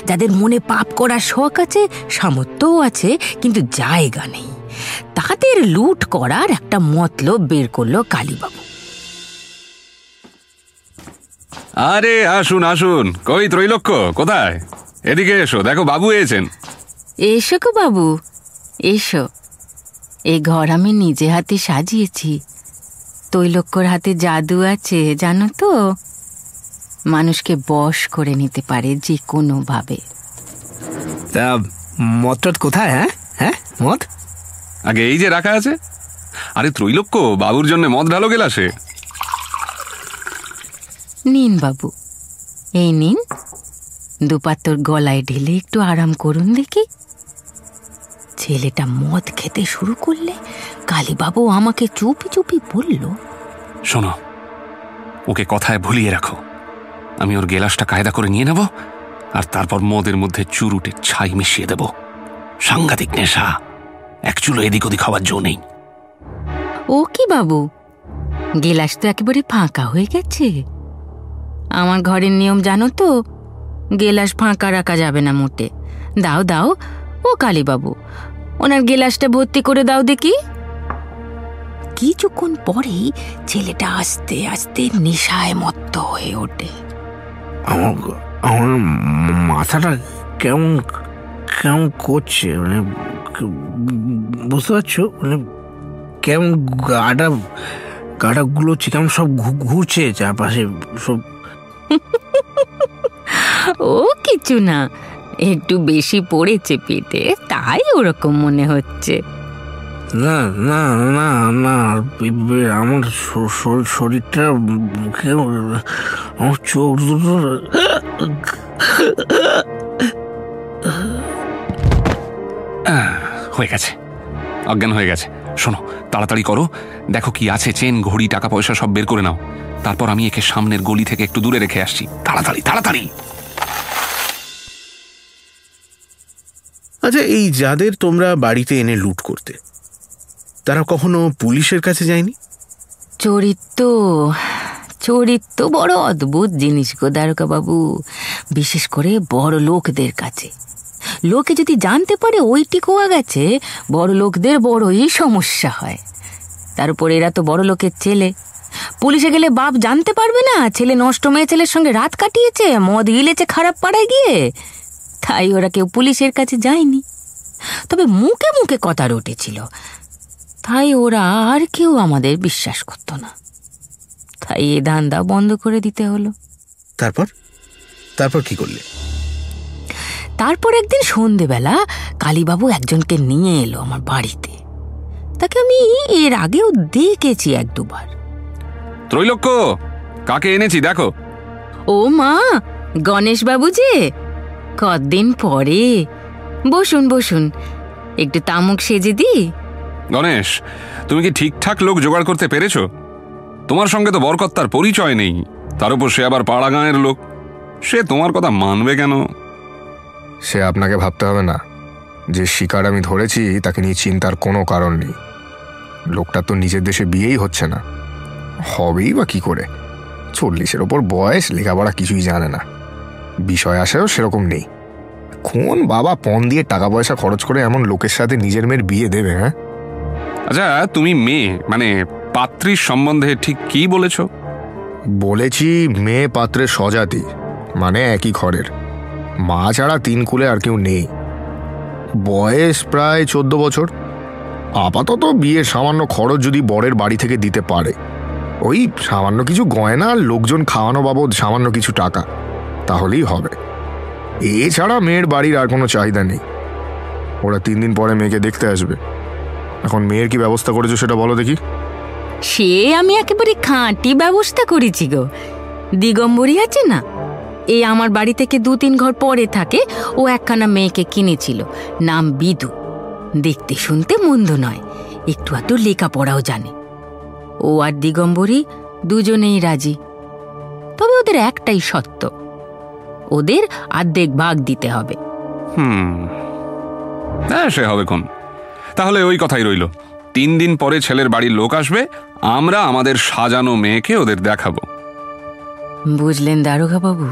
যাদের মনে পাপ করার শখ আছে সামর্থ্যও আছে কিন্তু জায়গা নেই। তাদের লুট করার একটা মতলব বের করল কালীবাবু। আরে আসুন আসুন। কই ত্রৈলোক্য? কোথায়? এদিকে এসো দেখো বাবু এসেছেন। এসো গো বাবু এসো। এই ঘর আমি নিজে হাতে সাজিয়েছি। তৈলক্যর হাতে জাদু আছে জানো তো? মানুষকে বশ করে নিতে পারে যে কোনোভাবে। তা মদটদ কোথায় হ্যাঁ? হ্যাঁ মদ? আগে এই যে রাখা আছে। আরে ত্রৈলোক্য বাবুর জন্য মদ ঢালো গেলাসে। নিন বাবু এই নিন। দুপাত্তর গলায় ঢেলে একটু আরাম করুন দেখি। ছেলেটা মদ খেতে শুরু করলে কালীবাবু আমাকে চুপি চুপি বলল শোনো ওকে কথায় ভুলিয়ে রাখো। আমি ওর গেলাসটা কায়দা করে নিয়ে নেব আর তারপর মদের মধ্যে চুরুটে ছাই মিশিয়ে দেব। সাংঘাতিক নেশা এক চুলো এদিক ওদিক হওয়ার জো নেই। ও কি বাবু? গেলাস তো একেবারে ফাঁকা হয়ে গেছে। আমার ঘরের নিয়ম জানো তো গেলাস ফাঁকা রাখা যাবে না মোটে। দাও দাও ও কালীবাবু ওনার গেলাসটা ভর্তি করে দাও দেখি। কিছুক্ষণ পরেই ছেলেটা আস্তে আস্তে নেশায় মত্ত হয়ে ওঠে। আমার আমার মাথাটা কেমন কেমন করছে মানে বুঝতে পারছ? মানে কেমন গাটা গাটা গুলোচ্ছে কেমন সব ঘু- ঘুরছে চারপাশে সব। ও কিছু না। একটু বেশি পড়েছে পেটে তাই ওরকম মনে হচ্ছে। না না না না আমার শরীরটা কেমন আমার চোখ দুটো হয়ে গেছে। অজ্ঞান হয়ে গেছে। শোনো তাড়াতাড়ি করো। দেখো কি আছে চেন ঘড়ি টাকা পয়সা সব বের করে নাও। তারপর আমি একে সামনের গলি থেকে একটু দূরে রেখে আসছি। তাড়াতাড়ি তাড়াতাড়ি! আচ্ছা এই যাদের তোমরা বাড়িতে এনে লুট করতে, তারা কখনো পুলিশের কাছে যায়নি? চরিত্র চরিত্র বড় অদ্ভুত জিনিস গো বাবু বিশেষ করে বড় লোকদের কাছে। লোকে যদি জানতে পারে ওইটি খোয়া গেছে, বড় লোকদের বড়ই সমস্যা হয়। তার উপর এরা তো বড় লোকের ছেলে। পুলিশে গেলে বাপ জানতে পারবে না, ছেলে নষ্ট মেয়ে ছেলের সঙ্গে রাত কাটিয়েছে, মদ গিলেছে খারাপ পাড়ায় গিয়ে। তাই ওরা কেউ পুলিশের কাছে যায়নি। তবে মুখে মুখে কথা রটেছিল। তাই ওরা আর কেউ আমাদের বিশ্বাস করতো না। তাই এ ধান্দা বন্ধ করে দিতে হলো। তারপর? তারপর কি করলে? তারপর একদিন সন্ধেবেলা কালীবাবু একজনকে নিয়ে এলো আমার বাড়িতে। তাকে আমি এর আগেও দেখেছি এক দুবার। ত্রৈলোক্য কাকে এনেছি দেখো। ও মা গণেশ বাবু যে কদিন পরে? বসুন বসুন। একটু তামুক সেজে দি গণেশ তুমি কি ঠিকঠাক লোক জোগাড় করতে পেরেছ? তোমার সঙ্গে তো বরকর্তার পরিচয় নেই। তার উপর সে আবার পাড়া গাঁয়ের লোক। সে তোমার কথা মানবে কেন? সে আপনাকে ভাবতে হবে না। যে শিকার আমি ধরেছি তাকে নিয়ে চিন্তার কোনো কারণ নেই। লোকটা তো নিজের দেশে বিয়েই হচ্ছে না। হবেই বা কি করে? চল্লিশের ওপর বয়স লেখাপড়া কিছুই জানে না। বিষয় আসাও সেরকম নেই। কোন বাবা পণ দিয়ে টাকা পয়সা খরচ করে এমন লোকের সাথে নিজের মেয়ের বিয়ে দেবে হ্যাঁ? আচ্ছা তুমি মেয়ে মানে পাত্রীর সম্বন্ধে ঠিক কি বলেছ? বলেছি মেয়ে পাত্রের স্বজাতি মানে একই ঘরের। মা ছাড়া তিন কুলে আর কেউ নেই। বয়স প্রায় চোদ্দ বছর। আপাতত বিয়ের সামান্য খরচ যদি বরের বাড়ি থেকে দিতে পারে। ওই সামান্য কিছু গয়না লোকজন খাওয়ানো বাবদ সামান্য কিছু টাকা। তাহলেই হবে। এছাড়া মেয়ের বাড়ির আর কোনো চাহিদা নেই। ওরা তিন দিন পরে মেয়েকে দেখতে আসবে। এখন মেয়ের কি ব্যবস্থা করেছ সেটা বলো দেখি। সে আমি একেবারে খাঁটি ব্যবস্থা করেছি গো। দিগম্বরী আছে না? এই আমার বাড়ি থেকে দু তিন ঘর পরে থাকে, ও একখানা মেয়েকে কিনেছিল। নাম বিদু। দেখতে শুনতে মন্দ নয়। একটু আধটু লেখাপড়াও জানে। ও আর দিগম্বরী দুজনেই রাজি। তবে ওদের একটাই সত্য। ওদের আর্ধেক ভাগ দিতে হবে। হুম। হ্যাঁ সে হবে কোন তাহলে ওই কথাই রইল। তিন দিন পরে ছেলের বাড়ির লোক আসবে আমরা আমাদের সাজানো মেয়েকে ওদের দেখাবো। বুঝলেন দারোগা বাবু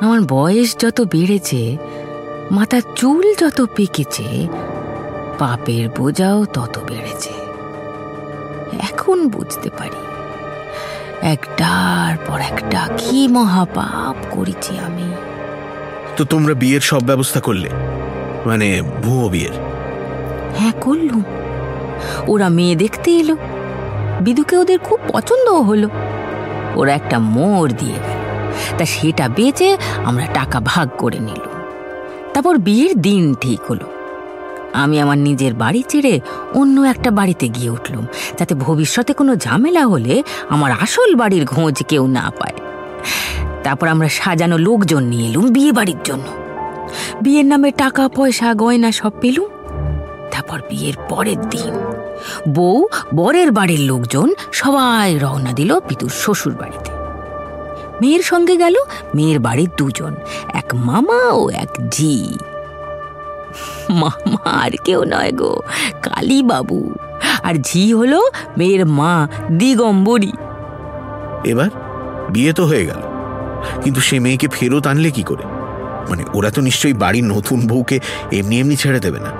আমার বয়স যত বেড়েছে মাথার চুল যত পেকেছে পাপের বোঝাও তত বেড়েছে। এখন বুঝতে পারি। একটার পর একটা কি মহাপাপ করেছি আমি। তো তোমরা বিয়ের সব ব্যবস্থা করলে? মানে ভুয়ো বিয়ের? হ্যাঁ করলুম। ওরা মেয়ে দেখতে এলো। বিদুকে ওদের খুব পছন্দও হলো। ওরা একটা মোড় দিয়ে গেল। তা সেটা বেচে আমরা টাকা ভাগ করে নিল তারপর বিয়ের দিন ঠিক হলো। আমি আমার নিজের বাড়ি ছেড়ে অন্য একটা বাড়িতে গিয়ে উঠলুম। যাতে ভবিষ্যতে কোনো ঝামেলা হলে আমার আসল বাড়ির খোঁজ কেউ না পায়। তারপর আমরা সাজানো লোকজন নিয়ে এলুম বিয়ে বাড়ির জন্য। বিয়ের নামে টাকা, পয়সা, গয়না সব পেলুম। তারপর বিয়ের পরের দিন বউ, বরের বাড়ির লোকজন সবাই রওনা দিল পিতুর শ্বশুর বাড়িতে। মেয়ের সঙ্গে গেল মেয়ের বাড়ির দুজন, এক মামা ও এক জি মামা আর কেউ নয় গো কালী বাবু। আর ঝি হলো মেয়ের মা দিগম্বরী। এবার বিয়ে তো হয়ে গেল কিন্তু সে মেয়েকে ফেরত আনলে কি করে? মানে ওরা তো নিশ্চয়ই বাড়ির নতুন বউকে এমনি এমনি ছেড়ে দেবে না।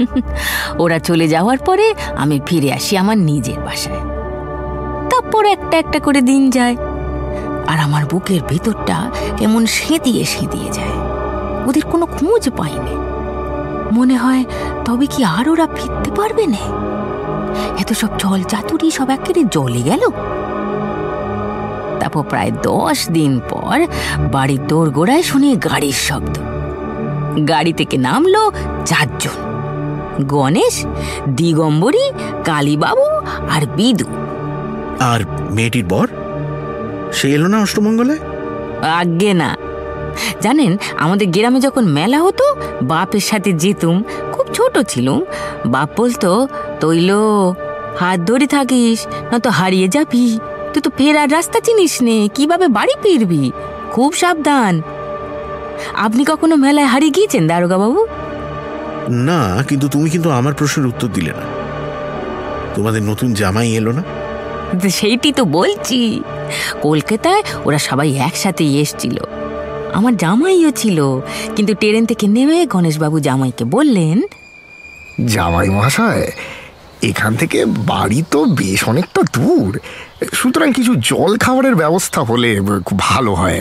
ওরা চলে যাওয়ার পরে আমি ফিরে আসি আমার নিজের বাসায়। তারপর একটা একটা করে দিন যায় আর আমার বুকের ভেতরটা কেমন সেঁদিয়ে সেঁদিয়ে যায়। ওদের কোনো খোঁজ পাইনি। মনে হয় তবে কি আর ওরা ফিরতে পারবে না? এত সব জল চাতুরি সব একেবারে জলে গেল। তারপর প্রায় দশ দিন পর বাড়ির দোরগোড়ায় শুনি গাড়ির শব্দ। গাড়ি থেকে নামলো চারজন। গণেশ দিগম্বরী কালীবাবু আর বিদু। আর মেয়েটির বর? সে এলো না অষ্টমঙ্গলে? আজ্ঞে না। জানেন আমাদের গ্রামে যখন মেলা হতো বাপের সাথে যেতুম খুব ছোট ছিলুম। বাপ বলতো তৈল হাত ধরে থাকিস না তো হারিয়ে যাবি। তুই তো ফেরার রাস্তা চিনিস নে কীভাবে বাড়ি ফিরবি? খুব সাবধান। আপনি কখনো মেলায় হারিয়ে গিয়েছেন দারোগা বাবু না কিন্তু তুমি কিন্তু আমার প্রশ্নের উত্তর দিলে না। তোমাদের নতুন জামাই এলো না? সেইটি তো বলছি। কলকাতায় ওরা সবাই একসাথে এসছিল। আমার জামাইও ছিল। কিন্তু ট্রেন থেকে নেমে গণেশবাবু জামাইকে বললেন জামাই মহাশয় এখান থেকে বাড়ি তো বেশ অনেকটা দূর। সুতরাং কিছু জল খাবারের ব্যবস্থা হলে খুব ভালো হয়।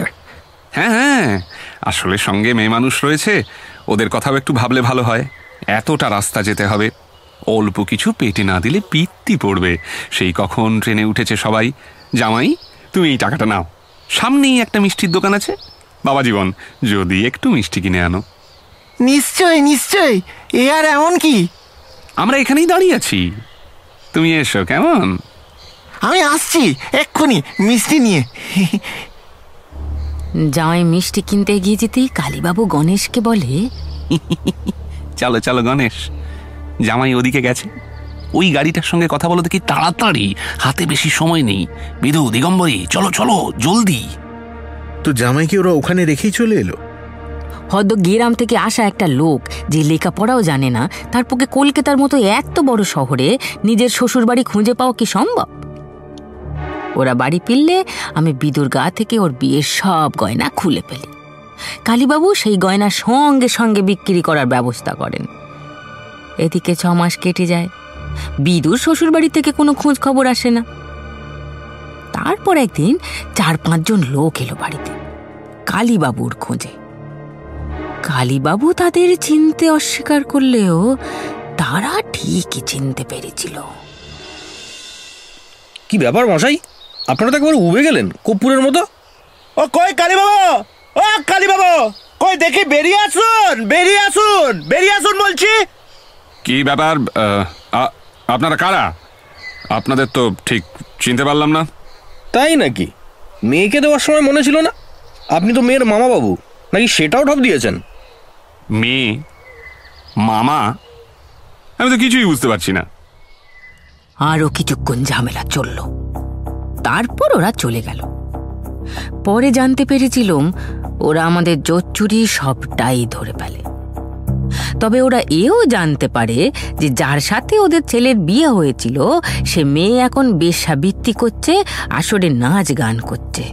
হ্যাঁ হ্যাঁ আসলে সঙ্গে মেয়ে মানুষ রয়েছে ওদের কথাও একটু ভাবলে ভালো হয়। এতটা রাস্তা যেতে হবে অল্প কিছু পেটে না দিলে পিত্তি পড়বে। সেই কখন ট্রেনে উঠেছে সবাই জামাই তুমি এই টাকাটা নাও। সামনেই একটা মিষ্টির দোকান আছে। বাবা জীবন যদি একটু মিষ্টি কিনে আনো। নিশ্চয় নিশ্চয়। এ আর এমন কি? আমরা এখানেই দাঁড়িয়ে আছি। তুমি এসো কেমন? আমি আসছি এক্ষুনি মিষ্টি নিয়ে। জামাই মিষ্টি কিনতে গিয়ে যেতেই কালীবাবু গণেশকে বলে চলো চলো গণেশ। জামাই ওদিকে গেছে। ওই গাড়িটার সঙ্গে কথা বলো দেখি তাড়াতাড়ি? হাতে বেশি সময় নেই। বিধু দিগম্বরী চলো চলো জলদি। তো জামাইকে ওরা ওখানে রেখেই চলে এলো? হয়তো গ্রাম থেকে আসা একটা লোক যে লেখাপড়াও জানে না, তার পক্ষে কলকাতার মতো এত বড় শহরে নিজের শ্বশুর বাড়ি খুঁজে পাওয়া কি সম্ভব? ওরা বাড়ি ফিরলে আমি বিদুর গা থেকে ওর বিয়ের সব গয়না খুলে ফেলি। কালীবাবু সেই গয়না সঙ্গে সঙ্গে বিক্রি করার ব্যবস্থা করেন। এদিকে ছ মাস কেটে যায়। বিদুর শ্বশুর বাড়ি থেকে কোনো খোঁজ খবর আসে না। তারপর একদিন চার পাঁচজন লোক এলো বাড়িতে। কালীবাবুর খোঁজে। কালীবাবু তাদের চিনতে অস্বীকার করলেও তারা ঠিকই চিনতে পেরেছিল। কি ব্যাপার মশাই? আপনারা তো একবার উবে গেলেন কর্পূরের মতো? ও কই কালীবাবু? ও কালীবাবু! কই দেখি বেরিয়ে আসুন বেরিয়ে আসুন বেরিয়ে আসুন বলছি। কি ব্যাপার? আপনারা কারা? আপনাদের তো ঠিক চিনতে পারলাম না। তাই নাকি? মেয়েকে দেওয়ার সময় মনে ছিল না? আপনি তো মেয়ের মামা বাবু নাকি সেটাও ঠপ দিয়েছেন? মেয়ে মামা? আমি তো কিছুই বুঝতে পারছি না। আরও কিছুক্ষণ ঝামেলা চলল। তারপর ওরা চলে গেল। পরে জানতে পেরেছিলাম ওরা আমাদের জোচ্চুরি সবটাই ধরে ফেলে। তবে ওরা এও জানতে পারে যে যার সাথে ওদের ছেলের বিয়ে হয়েছিল, সে মেয়ে এখন বেশ্যাবৃত্তি করছে, আসরে নাচ গান করছে।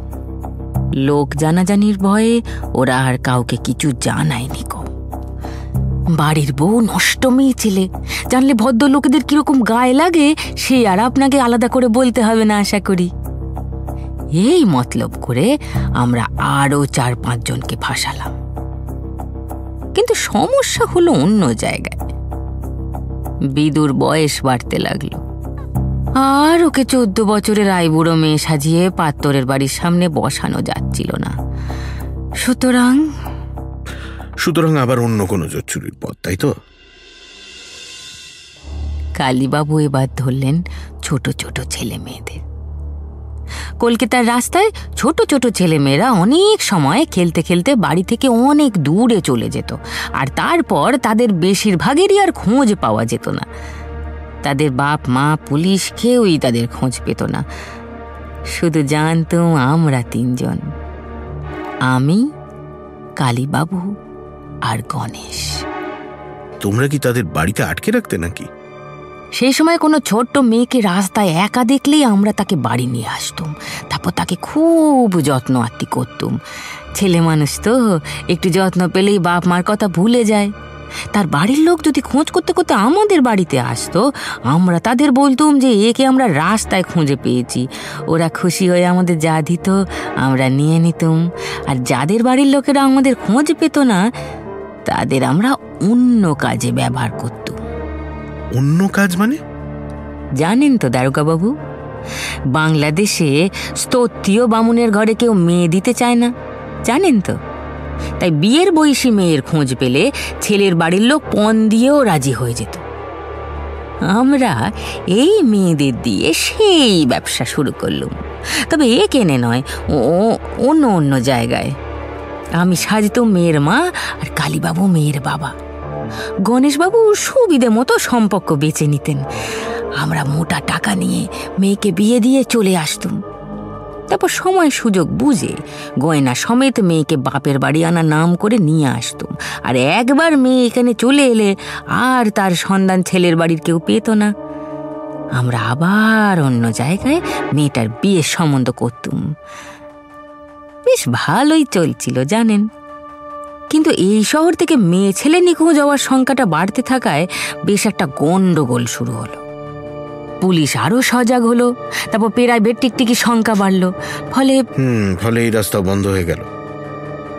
লোক জানাজানির ভয়ে ওরা আর কাউকে কিছু জানায়নি কো বাড়ির বউ নষ্ট মেয়ে ছেলে। জানলে ভদ্রলোকেদের কীরকম গায়ে লাগে, সে আর আপনাকে আলাদা করে বলতে হবে না, আশা করি। এই মতলব করে আমরা আরও চার পাঁচজনকে ফাঁসালাম। কিন্তু সমস্যা হলো অন্য জায়গায়। বিদুর বয়স বাড়তে লাগল। আর ওকে চোদ্দ বছরের আইবুড়ো মেয়ে সাজিয়ে পাত্তরের বাড়ির সামনে বসানো যাচ্ছিল না। সুতরাং সুতরাং আবার অন্য কোনো জোচ্চুরির পথ তাই তো? কালীবাবু এবার ধরলেন ছোট ছোট ছেলে মেয়েদের। কলকাতার রাস্তায় ছোট ছোট ছেলেমেয়েরা অনেক সময় খেলতে খেলতে বাড়ি থেকে অনেক দূরে চলে যেত। আর তারপর তাদের বেশিরভাগেরই আর খোঁজ পাওয়া যেত না। তাদের বাপ, মা, পুলিশ কেউই তাদের খোঁজ পেত না। শুধু জানতাম আমরা তিনজন। আমি, কালীবাবু আর গণেশ। তোমরা কি তাদের বাড়িতে আটকে রাখতে নাকি? সেই সময় কোনো ছোট্ট মেয়েকে রাস্তায় একা দেখলেই আমরা তাকে বাড়ি নিয়ে আসতুম। তারপর তাকে খুব যত্ন আত্মি করতুম। ছেলে মানুষ তো, একটু যত্ন পেলেই বাপ মার কথা ভুলে যায়। তার বাড়ির লোক যদি খোঁজ করতে করতে আমাদের বাড়িতে আসতো, আমরা তাদের বলতুম যে একে আমরা রাস্তায় খুঁজে পেয়েছি। ওরা খুশি হয়ে আমাদের যা দিত, আমরা নিয়ে নিতুম। আর যাদের বাড়ির লোকেরা আমাদের খোঁজ পেত না, তাদের আমরা অন্য কাজে ব্যবহার করতুম। অন্য কাজ মানে? জানেন তো দারোগাবাবু, বাংলাদেশে স্তোত্রীয় বামুনের ঘরে কেউ মেয়ে দিতে চায় না, জানেন তো? তাই বিয়ের বয়সী মেয়ের খোঁজ পেলে ছেলের বাড়ির লোক পণ দিয়েও রাজি হয়ে যেত। আমরা এই মেয়েদের দিয়ে সেই ব্যবসা শুরু করলুম। তবে এ কেনে নয় ও, অন্য অন্য জায়গায়। আমি সাজিত মেয়ের মা আর কালীবাবু মেয়ের বাবা। গণেশবাবু সুবিধে মতো সম্পর্ক বেছে নিতেন। আমরা মোটা টাকা নিয়ে মেয়েকে বিয়ে দিয়ে চলে আসতুম। তারপর সময় সুযোগ বুঝে গয়না সমেত মেয়েকে বাপের বাড়ি আনা নাম করে নিয়ে আসতুম। আর একবার মেয়ে এখানে চলে এলে আর তার সন্ধান ছেলের বাড়ির কেউ পেত না। আমরা আবার অন্য জায়গায় মেয়েটার বিয়ের সম্বন্ধ করতুম। বেশ ভালোই চলছিল, জানেন? কিন্তু এই শহর থেকে মেয়ে ছেলে নিখোঁজ যাওয়ার সংখ্যাটা বাড়তে থাকায় বেশ একটা গন্ডগোল শুরু হলো। পুলিশ আরও সজাগ হলো তারপর প্রাইভেট টিকটিকি সংখ্যা বাড়লো ফলে হুম ফলে এই রাস্তা বন্ধ হয়ে গেল।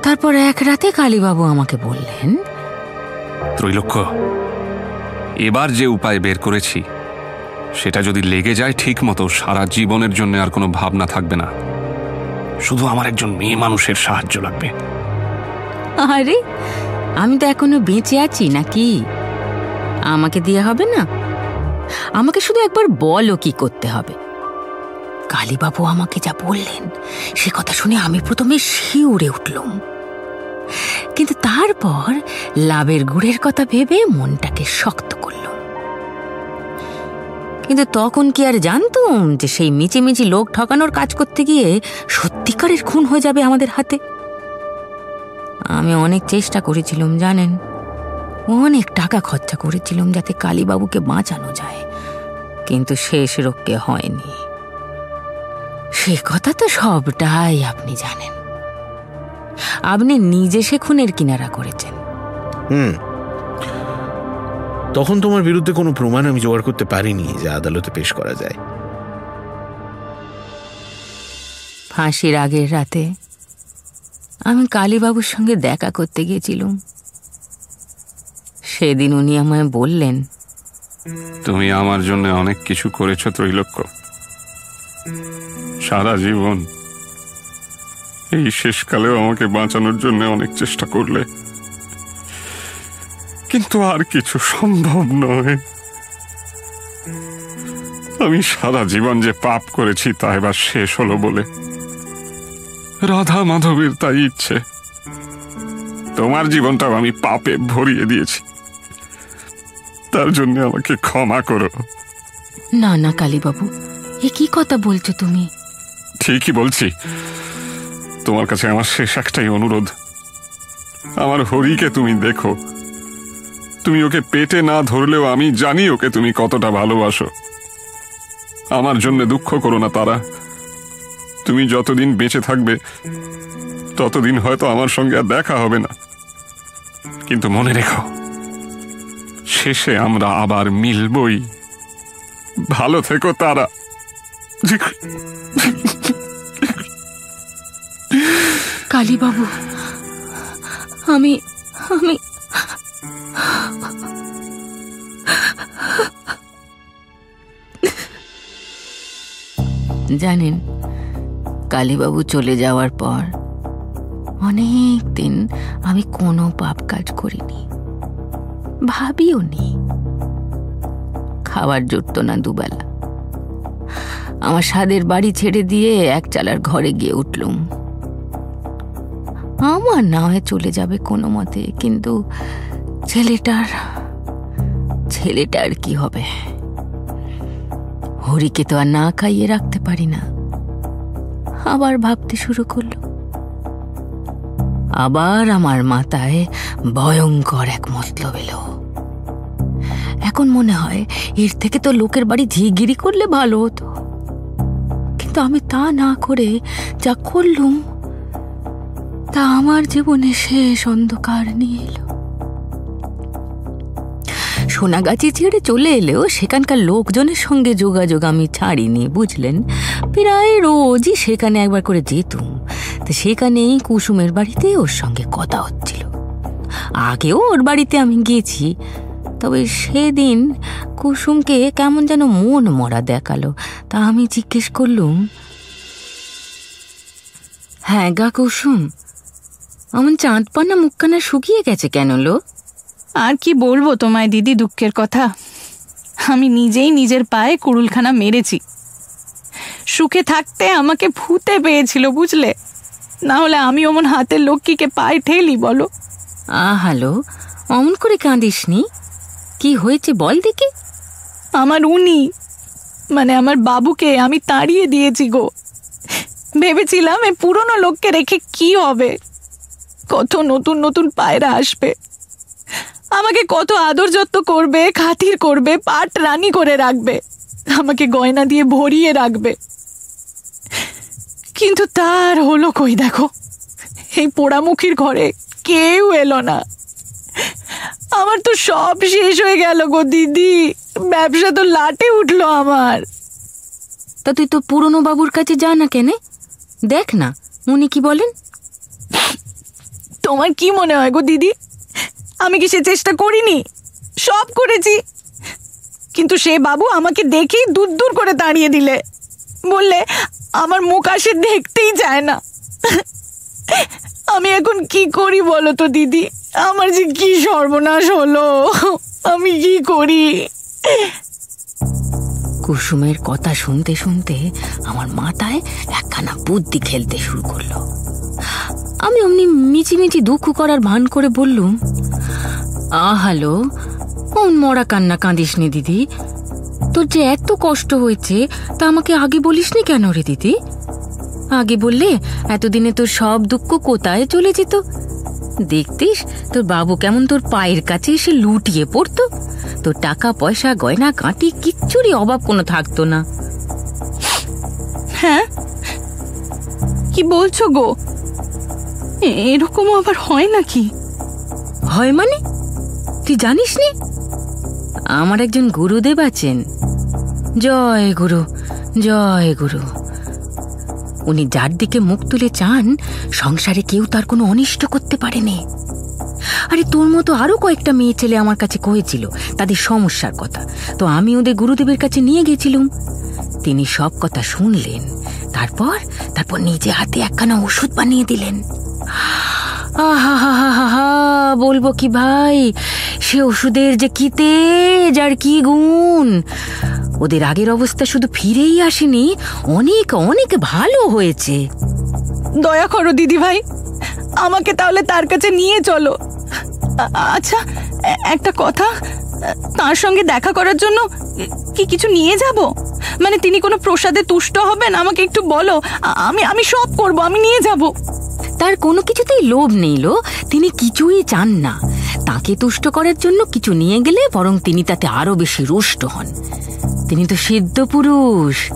তারপর এক রাতে কালীবাবু আমাকে বললেন ত্রৈলক্ষ এবার যে উপায় বের করেছি সেটা যদি লেগে যায় ঠিক মতো সারা জীবনের জন্য আর কোনো ভাবনা থাকবে না। শুধু আমার একজন মেয়ে মানুষের সাহায্য লাগবে। আরে, আমি তো এখনও বেঁচে আছি নাকি? আমাকে দিয়ে হবে না? আমাকে শুধু একবার বলো কি করতে হবে। কালীবাবু আমাকে যা বললেন, সে কথা শুনে আমি প্রথমে শিউরে উঠলুম। কিন্তু তারপর লাভের গুড়ের কথা ভেবে মনটাকে শক্ত করলুম। কিন্তু তখন কি আর জানতুম যে সেই মিচিমিচি লোক ঠকানোর কাজ করতে গিয়ে সত্যিকারের খুন হয়ে যাবে আমাদের হাতে? আমি অনেক চেষ্টা করেছিলাম জানেন? অনেক টাকা খরচা করেছিলাম যাতে কালীবাবুকে বাঁচানো যায়। কিন্তু শেষ রক্ষে হয়নি। সে কথা তো সবটাই আপনি জানেন। আপনি নিজে সে খুনের কিনারা করেছেন। হুম। তখন তোমার বিরুদ্ধে কোনো প্রমাণ আমি জোগাড় করতে পারিনি যা আদালতে পেশ করা যায়। ফাঁসির আগের রাতে আমি কালীবাবুর সঙ্গে দেখা করতে গিয়েছিলাম। সেদিন উনি আমায় বললেন, তুমি আমার জন্য অনেক কিছু করেছ ত্রৈলক্ষ সারা জীবন এই শেষকালেও আমাকে বাঁচানোর জন্য অনেক চেষ্টা করলে। কিন্তু আর কিছু সম্ভব নয়। আমি সারা জীবন যে পাপ করেছি তা এবার শেষ হলো বলে। রাধা মাধবের তাই ইচ্ছে। তোমার জীবনটাও আমি পাপে ভরিয়ে দিয়েছি। তার জন্য আমাকে ক্ষমা করো। না না কালীবাবু এ কি কথা বলছো তুমি? ঠিকই বলছি। তোমার কাছে আমার শেষ একটাই অনুরোধ। আমার হরিকে তুমি দেখো। তুমি ওকে পেটে না ধরলেও আমি জানি ওকে তুমি কতটা ভালোবাসো। আমার জন্য দুঃখ করো না তারা। তুমি যতদিন বেঁচে থাকবে, ততদিন হয়তো আমার সঙ্গে আর দেখা হবে না। কিন্তু মনে রেখো, শেষে আমরা আবার মিলবই। ভালো থেকো তারা। কালীবাবু, আমি আমি জানেন কালীবাবু চলে যাওয়ার পর অনেক দিন আমি কোনো পাপ কাজ করিনি, ভাবিও নি। খাবার জুটত না দুবেলা। আমার স্বাদের বাড়ি ছেড়ে দিয়ে এক চালার ঘরে গিয়ে উঠলুম। আমার না হয় চলে যাবে কোনো মতে, কিন্তু ছেলেটার ছেলেটার কি হবে? হরিকে তো আর না খাইয়ে রাখতে পারি না। আবার ভাবতে শুরু করল। আবার আমার মাথায় ভয়ঙ্কর এক মতলব এলো। এখন মনে হয় এর থেকে তো লোকের বাড়ি ঝিগিরি করলে ভালো হতো। কিন্তু আমি তা না করে যা করলুম, তা আমার জীবনে শেষ অন্ধকার নিয়ে এলো। সোনাগাছি ছেড়ে চলে এলেও সেখানকার লোকজনের সঙ্গে যোগাযোগ আমি ছাড়িনি, বুঝলেন? প্রায় রোজই সেখানে একবার করে যেতুম তো সেখানেই কুসুমের বাড়িতে ওর সঙ্গে কথা হচ্ছিল। আগেও ওর বাড়িতে আমি গিয়েছি। তবে সেদিন কুসুমকে কেমন যেন মন মরা দেখাল। তা আমি জিজ্ঞেস করলুম হ্যাঁ গা কুসুম, আমার চাঁদ পান্না মুখখানা শুকিয়ে গেছে কেন লো? আর কি বলব তোমায় দিদি দুঃখের কথা। আমি নিজেই নিজের পায়ে কুড়ুলখানা মেরেছি। সুখে থাকতে আমাকে ভূতে পেয়েছিল বুঝলে? না হলে আমি অমন হাতের লক্ষ্মীকে পায়ে ঠেলি বলো। আ আহালো অমন করে কাঁদিসনি। কি হয়েছে বল দেখি। আমার উনি মানে আমার বাবুকে আমি তাড়িয়ে দিয়েছি গো। ভেবেছিলাম এই পুরনো লোককে রেখে কি হবে? কত নতুন নতুন পায়রা আসবে। আমাকে কত আদর যত্ন করবে খাতির করবে পাট রানি করে রাখবে। আমাকে গয়না দিয়ে ভরিয়ে রাখবে। কিন্তু তার হলো কই দেখো? এই পোড়ামুখীর ঘরে কেউ এলো না। আমার তো সব শেষ হয়ে গেল গো দিদি। ব্যবসা তো লাটে উঠল আমার। তা তুই তো পুরনো বাবুর কাছে যা না কেনে। দেখ না উনি কি বলেন? তোমার কি মনে হয় গো দিদি? আমি কি সে চেষ্টা করিনি? সব করেছি। কিন্তু সে বাবু আমাকে দেখেই দূর দূর করে দাঁড়িয়ে দিলে। বললে আমার মুখ আসে দেখতেই চায় না। আমি এখন কি করি বলো তো, দিদি? আমার যে কি সর্বনাশ হলো? আমি কি করি? কুসুমের কথা শুনতে শুনতে আমার মাথায় একখানা বুদ্ধি খেলতে শুরু করল। আমি অমনি মিচিমিচি দুঃখ করার ভান করে বললুম আহালো মরা কান্না কাঁদিসনি দিদি? তোর যে এত কষ্ট হয়েছে তা আমাকে আগে বলিসনি কেন রে দিদি? আগে বললে এতদিনে তোর সব দুঃখ কোথায় চলে যেত? দেখতিস তোর বাবু কেমন তোর পায়ের কাছে এসে লুটিয়ে পড়তো? তোর টাকা পয়সা গয়না কাঁটি কিচ্ছুরই অভাব কোনো থাকতো না। হ্যাঁ? কি বলছো গো? এরকমও আবার হয় নাকি? হয় মানে? তুই জানিস নি আমার একজন গুরুদেব আছেন। জয় গুরু জয় গুরু। উনি যার দিকে মুখ তুলে চান, সংসারে কেউ তার কোনো অনিষ্ট করতে পারেনি। আরে তোর মতো আরও কয়েকটা মেয়ে ছেলে আমার কাছে কয়েছিল, তাদের সমস্যার কথা। তো আমি ওদের গুরুদেবের কাছে নিয়ে গেছিলুম। তিনি সব কথা শুনলেন, তারপর তারপর নিজে হাতে একখানা ওষুধ বানিয়ে দিলেন। আহা বলব কি ভাই? সে ওষুধের যে কি তেজ আর কি গুণ? ওদের আগের অবস্থা শুধু ফিরেই আসেনি, অনেক অনেক ভালো হয়েছে। দয়া করো দিদি ভাই আমাকে তাহলে তার কাছে নিয়ে চলো। আচ্ছা একটা কথা, তার সঙ্গে দেখা করার জন্য কি কিছু নিয়ে যাব? মানে তিনি কোনো প্রসাদে তুষ্ট হবেন? আমাকে একটু বলো, আমি আমি সব করব, আমি নিয়ে যাব। তার কোনো কিছুতেই লোভ নেই লো। তিনি কিছুই চান না। তাকে তুষ্ট করার জন্য কিছু নিয়ে গেলে বরং তিনি তাতে আরও বেশি রুষ্ট হন। তিনি তো সিদ্ধ পুরুষ।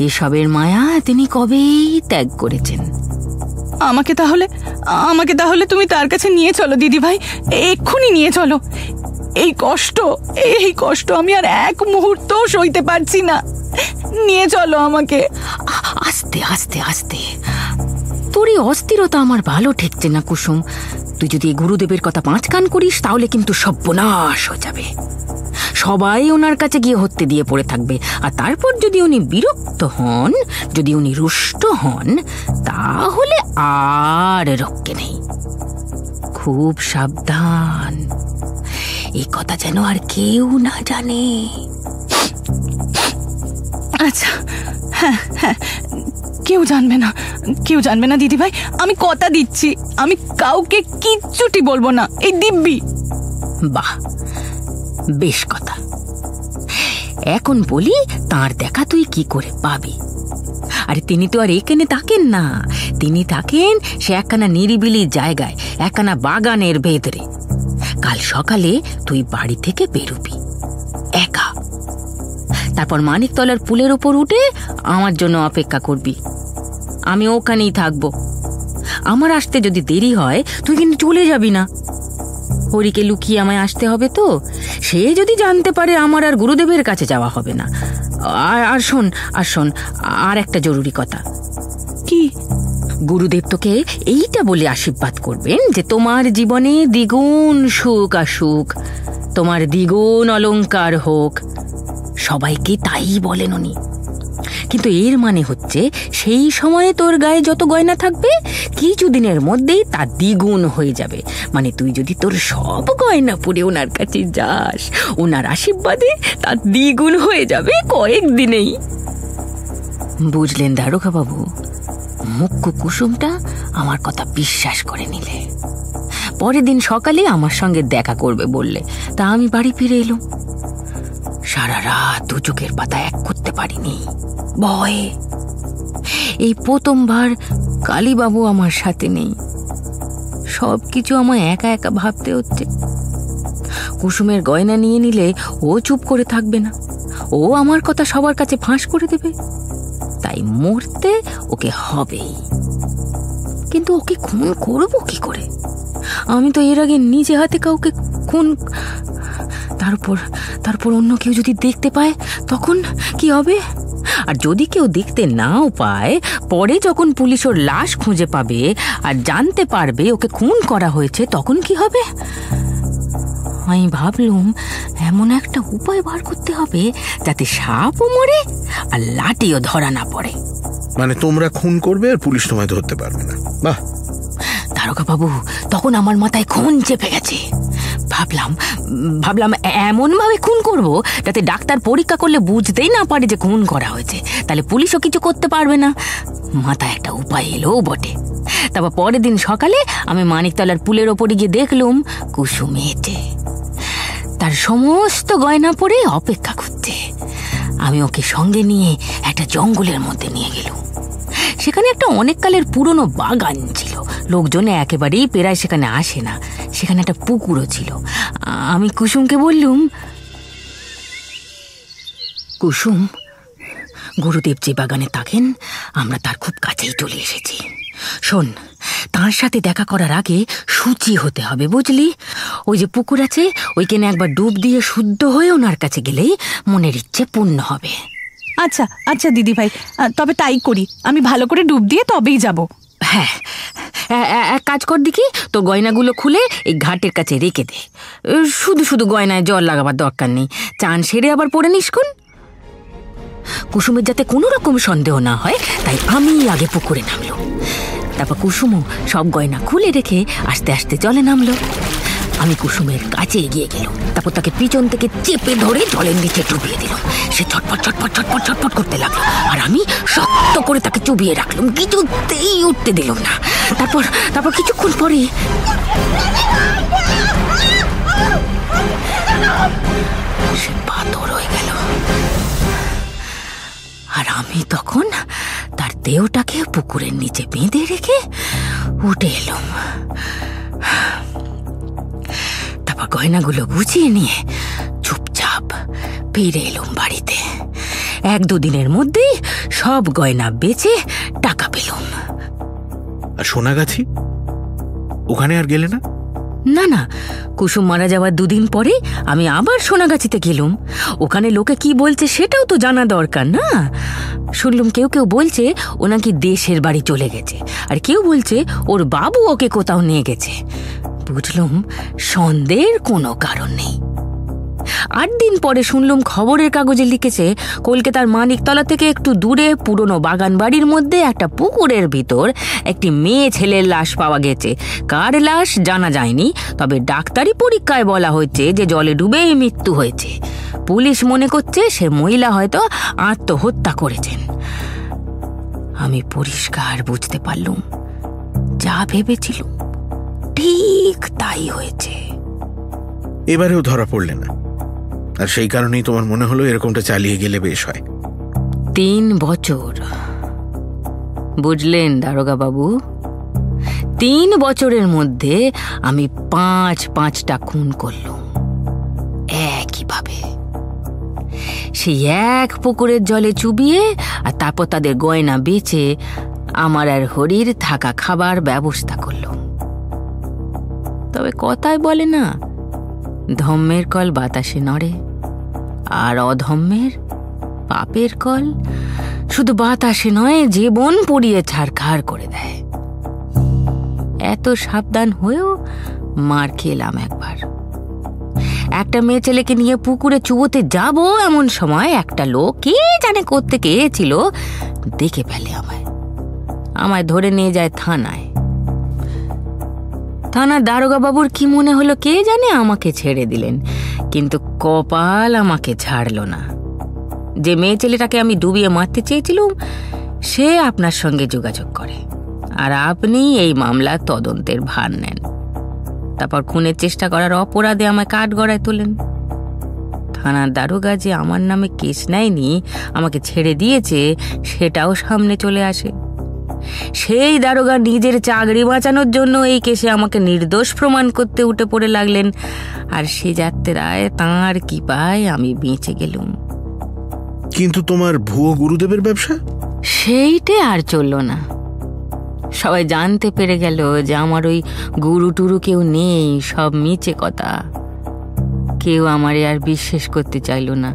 এসবের মায়া তিনি কবেই ত্যাগ করেছেন। আমাকে তাহলে আমাকে তাহলে তুমি তার কাছে নিয়ে চলো দিদি ভাই। এক্ষুনি নিয়ে চলো। এই কষ্ট এই কষ্ট আমি আর এক মুহূর্ত সইতে পারছি না। নিয়ে চলো আমাকে। আস্তে আস্তে আস্তে। তোর এই অস্থিরতা আমার ভালো ঠেকছে না, কুসুম। তুই যদি গুরুদেবের কথা পাঁচ কান করিস, তাহলে কিন্তু সর্বনাশ হয়ে যাবে। সবাই ওনার কাছে গিয়ে হত্যে দিয়ে পড়ে থাকবে। আর তারপর যদি উনি বিরক্ত হন, যদি উনি রুষ্ট হন, তাহলে আর রক্ষে নেই। খুব সাবধান। এই কথা যেন আর কেউ না জানে। আচ্ছা হ্যাঁ হ্যাঁ। কেউ জানবে না, কেউ জানবে না দিদি ভাই আমি কথা দিচ্ছি, আমি কাউকে কিচ্ছুটি বলব না। এই দিব্যি। বাহ, বেশ কথা। এখন বলি, তার দেখা তুই কি করে পাবি? আরে, তিনি তো আর এখানে থাকেন না। তিনি থাকেন সে একখানা নিরিবিলি জায়গায়, একখানা বাগানের ভেতরে। কাল সকালে তুই বাড়ি থেকে বেরোবি। তারপর মানিকতলার পুলের ওপর উঠে আমার জন্য অপেক্ষা করবি। আমি ওখানেই থাকব। আমার আসতে যদি দেরি হয় তুই কিন্তু চলে যাবি না। হরিকে লুকিয়ে আমায় আসতে হবে তো। সে যদি জানতে পারে আমার আর গুরুদেবের কাছে যাওয়া হবে না। আর শোন আর শোন আর একটা জরুরি কথা। কি? গুরুদেব তোকে এইটা বলে আশীর্বাদ করবেন যে তোমার জীবনে দ্বিগুণ সুখ আসুক। তোমার দ্বিগুণ অলংকার হোক। সবাইকে তাই বলেন উনি। কিন্তু এর মানে হচ্ছে, সেই সময়ে তোর গায়ে যত গয়না থাকবে কিছুদিনের মধ্যেই তা দ্বিগুণ হয়ে যাবে। মানে তুই যদি তোর সব গয়না পরে ওনার কাছে যাস, ওনার আশীর্বাদে তা দ্বিগুণ হয়ে যাবে কয়েক দিনেই। বুঝলেন দারোগা বাবু মুখ্য কুসুমটা আমার কথা বিশ্বাস করে নিলে। পরের দিন সকালে আমার সঙ্গে দেখা করবে বললে, তা আমি বাড়ি ফিরে এলাম। সারা রাত দু চোখের পাতা এক করতে পারিনি। ভয়ে। এই প্রথমবার কালীবাবু আমার সাথে নেই। সব কিছু আমায় একা একা ভাবতে হচ্ছে। কুসুমের গয়না নিয়ে নিলে ও চুপ করে থাকবে না। ও আমার কথা সবার কাছে ফাঁস করে দেবে। তাই মরতে ওকে হবেই। কিন্তু ওকে খুন করব কি করে? আমি তো এর আগে নিজে হাতে কাউকে খুন তারপর তারপর অন্য কেউ যদি দেখতে পায় তখন কি হবে? আর যদি কেউ দেখতে নাও পায় পরে যখন পুলিশ ওর লাশ খুঁজে পাবে আর জানতে পারবে ওকে খুন করা হয়েছে তখন কি হবে? আমি ভাবলুম এমন একটা উপায় বার করতে হবে যাতে সাপও মরে আর লাঠিও ধরা না পড়ে। মানে তোমরা খুন করবে আর পুলিশ তোমায় ধরতে পারবে না। বাহ। তারকা বাবু তখন আমার মাথায় খুন চেপে গেছে। ভাবলাম ভাবলাম এমন ভাবে খুন করব যাতে ডাক্তার পরীক্ষা করলে বুঝতেই না পারে যে খুন করা হয়েছে। তাহলে পুলিশও কিছু করতে পারবে না। মাথায় একটা উপায় এলো বটে। তারপর পরের দিন সকালে আমি মানিকতলার পুলের ওপরে গিয়ে দেখলুম, কুসুম এটে। তার সমস্ত গয়না পরে অপেক্ষা করতে আমি ওকে সঙ্গে নিয়ে একটা জঙ্গলের মধ্যে নিয়ে গেলুম। সেখানে একটা অনেককালের পুরনো বাগান ছিল। লোকজন একেবারেই পেরায় সেখানে আসে না। সেখানে একটা পুকুরও ছিল। আমি কুসুমকে বললুম, কুসুম, গুরুদেব যে বাগানে থাকেন, আমরা তার খুব কাছেই চলে এসেছি। শোন, তার সাথে দেখা করার আগে সূচি হতে হবে, বুঝলি? ওই যে পুকুর আছে, ওইখানে একবার ডুব দিয়ে শুদ্ধ হয়ে ওনার কাছে গেলেই মনের ইচ্ছে পূর্ণ হবে। আচ্ছা আচ্ছা দিদি ভাই তবে তাই করি। আমি ভালো করে ডুব দিয়ে তবেই যাব। হ্যাঁ এক কাজ কর দেখি, তো গয়নাগুলো খুলে এই ঘাটের কাছে রেখে দে। শুধু শুধু গয়নায় জল লাগাবার দরকার নেই। চান সেরে আবার পরে নিস্কুন কুসুমের যাতে কোনো রকম সন্দেহ না হয়, তাই আমি আগে পুকুরে নামলো তারপর কুসুমও সব গয়না খুলে রেখে আস্তে আস্তে জলে নামলো। আমি কুসুমের কাছে এগিয়ে গেল তারপর তাকে পিছন থেকে চেপে ধরে জলের নিচে ডুবিয়ে দিল সে ছটপট ছটপট ছটপট ছটপট করতে লাগল। আর আমি শক্ত করে তাকে চুবিয়ে রাখলাম। কিছুতেই উঠতে দিলাম না। তারপর তারপর কিছুক্ষণ পরে সে পাথর হয়ে গেল। আর আমি তখন তার দেহটাকে পুকুরের নিচে বেঁধে রেখে উঠে এলাম। তারপর গয়নাগুলো গুছিয়ে নিয়ে চুপচাপ ফিরে এলুম বাড়িতে। এক দুদিনের মধ্যেই সব গয়না বেচে টাকা পেলুম। আর সোনাগাছি? ওখানে আর গেলে না? না না কুসুম মারা যাওয়ার দুদিন পরে আমি আবার সোনাগাছিতে গেলুম। ওখানে লোকে কি বলছে সেটাও তো জানা দরকার না। শুনলুম কেউ কেউ বলছে ও নাকি দেশের বাড়ি চলে গেছে আর কেউ বলছে ওর বাবু ওকে কোথাও নিয়ে গেছে। বুঝলুম, সন্দেহের কোনো কারণ নেই। আট দিন পরে শুনলুম খবরের কাগজে লিখেছে, কলকাতার মানিকতলা থেকে একটু দূরে পুরনো বাগান বাড়ির মধ্যে একটা পুকুরের ভিতর একটি মেয়ে ছেলের লাশ পাওয়া গেছে। কার লাশ জানা যায়নি, তবে ডাক্তারি পরীক্ষায় বলা হয়েছে যে জলে ডুবেই মৃত্যু হয়েছে। পুলিশ মনে করছে সে মহিলা হয়তো আত্মহত্যা করেছেন। আমি পরিষ্কার বুঝতে পারলুম, যা ভেবেছিলুম। ঠিক তাই হয়েছে। এবারেও ধরা পড়লে না। আর সেই কারণেই তোমার মনে হলো এরকমটা চালিয়ে গেলে বেশ হয়। তিন বছর। বুঝলেন দারোগা বাবু তিন বছরের মধ্যে আমি পাঁচ পাঁচটা খুন করলুম। একইভাবে। সেই এক পুকুরের জলে চুবিয়ে আর তারপর তাদের গয়না বেচে আমার আর হরির থাকা খাবার ব্যবস্থা করলুম। তবে কথায় বলে না। ধম্মের কল বাতাসে নড়ে, আর অধম্মের পাপের কল শুধু বাতাসে নয়, জীবন পুড়িয়ে ছাড়খাড় করে দেয়। এত সাবধান হয়েও মার খেলাম একবার। একটা মেয়ে ছেলেকে নিয়ে পুকুরে চুবোতে যাব এমন সময় একটা লোক কে জানে করতে কে ছিল দেখে ফেলে আমায়। আমায় ধরে নিয়ে যায় থানায়। থানার দারোগা বাবুর কি মনে হলো কে জানে আমাকে ছেড়ে দিলেন। কিন্তু কপাল আমাকে ছাড়ল না। যে মেয়ে ছেলেটাকে আমি ডুবিয়ে মারতে চেয়েছিলুম, সে আপনার সঙ্গে যোগাযোগ করে। আর আপনি এই মামলার তদন্তের ভার নেন। তারপর খুনের চেষ্টা করার অপরাধে আমায় কাঠগড়ায় তোলেন। থানার দারোগা যে আমার নামে কেস নেয়নি, আমাকে ছেড়ে দিয়েছে, সেটাও সামনে চলে আসে। সেই দারোগা নিজের চাকরি বাঁচানোর জন্য এই কেসে আমাকে নির্দোষ প্রমাণ করতে উঠে পড়ে লাগলেন। আর সে যাত্রায় তাঁর কি পায় আমি বেঁচে গেলুম। কিন্তু তোমার ভুয়ো গুরুদেবের ব্যবসা? সেইটে আর চলল না। সবাই জানতে পেরে গেল যে আমার ওই গুরু টুরু কেউ নেই সব মিচে কথা। কেউ আমারে আর বিশ্বাস করতে চাইল না।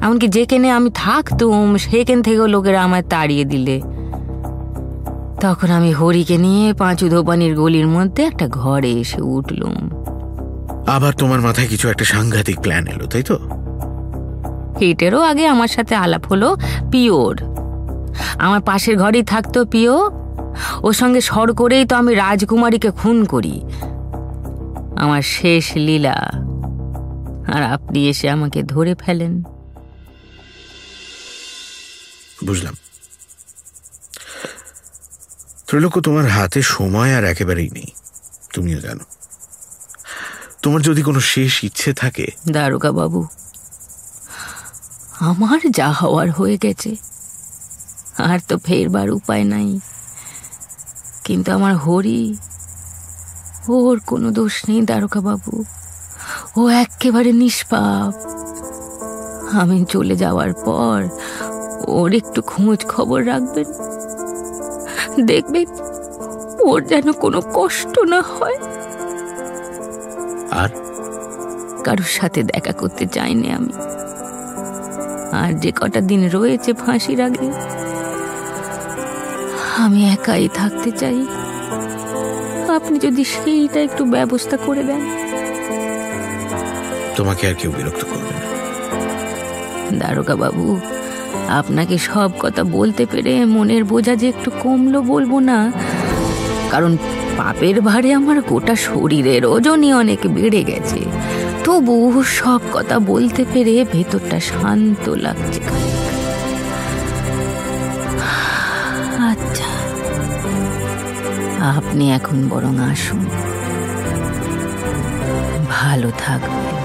এমনকি যেখানে আমি থাকতুম সেখান থেকেও লোকেরা আমায় তাড়িয়ে দিলে। তখন আমি হরিকে নিয়ে পাঁচু ধোপানির গলির মধ্যে একটা ঘরে এসে উঠলুম। আবার তোমার মাথায় কিছু একটা সাংঘাতিক প্ল্যান এলো তাই তো? হিটেরও আগে আমার সাথে আলাপ হলো পিওর। আমার পাশের ঘরেই থাকতো পিও। ওর সঙ্গে সর করেই তো আমি রাজকুমারীকে খুন করি। আমার শেষ লীলা। আর আপনি এসে আমাকে ধরে ফেলেন। বুঝলাম। ত্রৈলোক্য তোমার হাতে সময় আর একেবারেই নেই। তুমিও জানো। তোমার যদি কোনো শেষ ইচ্ছে থাকে। দারোগা বাবু, আমার যা হওয়ার হয়ে গেছে, আর তো ফেরবার উপায় নাই। কিন্তু আমার হরি, ওর কোনো দোষ নেই দারোগা বাবু। ও একেবারে নিষ্পাপ। আমি চলে যাওয়ার পর ওর একটু খোঁজ খবর রাখবেন? দেখবেন ওর যেন কোনো কষ্ট না হয়। আর? কারোর সাথে দেখা করতে চাইনি আমি। আর যে কটা দিন রয়েছে ফাঁসির আগে আমি একাই থাকতে চাই। আপনি যদি সেইটা একটু ব্যবস্থা করে দেন। তোমাকে আর কেউ বিরক্ত করবে না। দারোগা বাবু আপনাকে সব কথা বলতে পেরে মনের বোঝা যে একটু কমলো বলব না। কারণ পাপের ভারে আমার গোটা শরীরের ওজনই অনেক বেড়ে গেছে। তবু সব কথা বলতে পেরে ভেতরটা শান্ত লাগছে আচ্ছা আপনি এখন বরং আসুন। ভালো থাকবেন।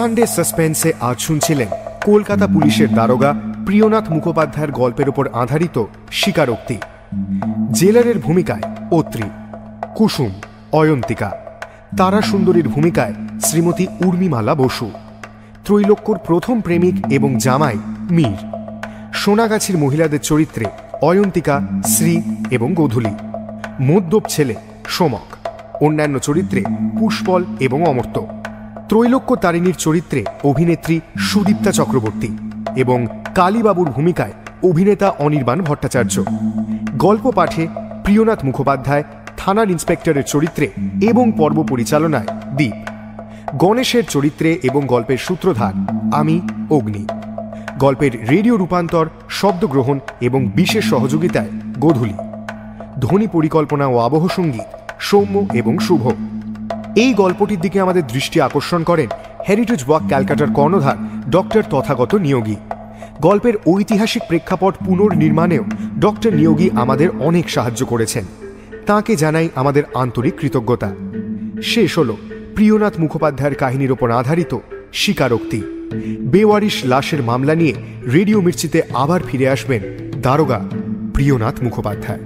সানডে সাসপেন্সে আজ শুনছিলেন কলকাতা পুলিশের দারোগা প্রিয়নাথ মুখোপাধ্যায়ের গল্পের উপর আধারিত স্বীকারোক্তি। জেলারের ভূমিকায় অত্রি, কুসুম, অয়ন্তিকা। তারা সুন্দরীর ভূমিকায় শ্রীমতী উর্মিমালা বসু। ত্রৈলোক্যর প্রথম প্রেমিক এবং জামাই মীর। সোনাগাছির মহিলাদের চরিত্রে অয়ন্তিকা, শ্রী এবং গোধূলি। মদ্যপ ছেলে সোমক। অন্যান্য চরিত্রে পুষ্পল এবং অমর্ত্য। ত্রৈলোক্য তারিণীর চরিত্রে অভিনেত্রী সুদীপ্তা চক্রবর্তী এবং কালীবাবুর ভূমিকায় অভিনেতা অনির্বাণ ভট্টাচার্য। গল্প পাঠে প্রিয়নাথ মুখোপাধ্যায়, থানার ইন্সপেক্টরের চরিত্রে এবং পর্ব পরিচালনায় দ্বীপ গণেশের চরিত্রে এবং গল্পের সূত্রধার আমি, অগ্নি। গল্পের রেডিও রূপান্তর, শব্দগ্রহণ এবং বিশেষ সহযোগিতায় গোধূলি। ধ্বনি পরিকল্পনা ও আবহ সংগীত, সৌম্য এবং শুভ। এই গল্পটির দিকে আমাদের দৃষ্টি আকর্ষণ করেন হেরিটেজ ওয়াক ক্যালকাটার কর্ণধার ডক্টর তথাগত নিয়োগী। গল্পের ঐতিহাসিক প্রেক্ষাপট পুনর্নির্মাণেও ডক্টর নিয়োগী আমাদের অনেক সাহায্য করেছেন। তাকে জানাই আমাদের আন্তরিক কৃতজ্ঞতা। শেষ হল প্রিয়নাথ মুখোপাধ্যায়ের কাহিনীর ওপর আধারিত স্বীকারোক্তি। বেওয়ারিশ লাশের মামলা নিয়ে রেডিও মির্চিতে আবার ফিরে আসবেন দারোগা প্রিয়নাথ মুখোপাধ্যায়।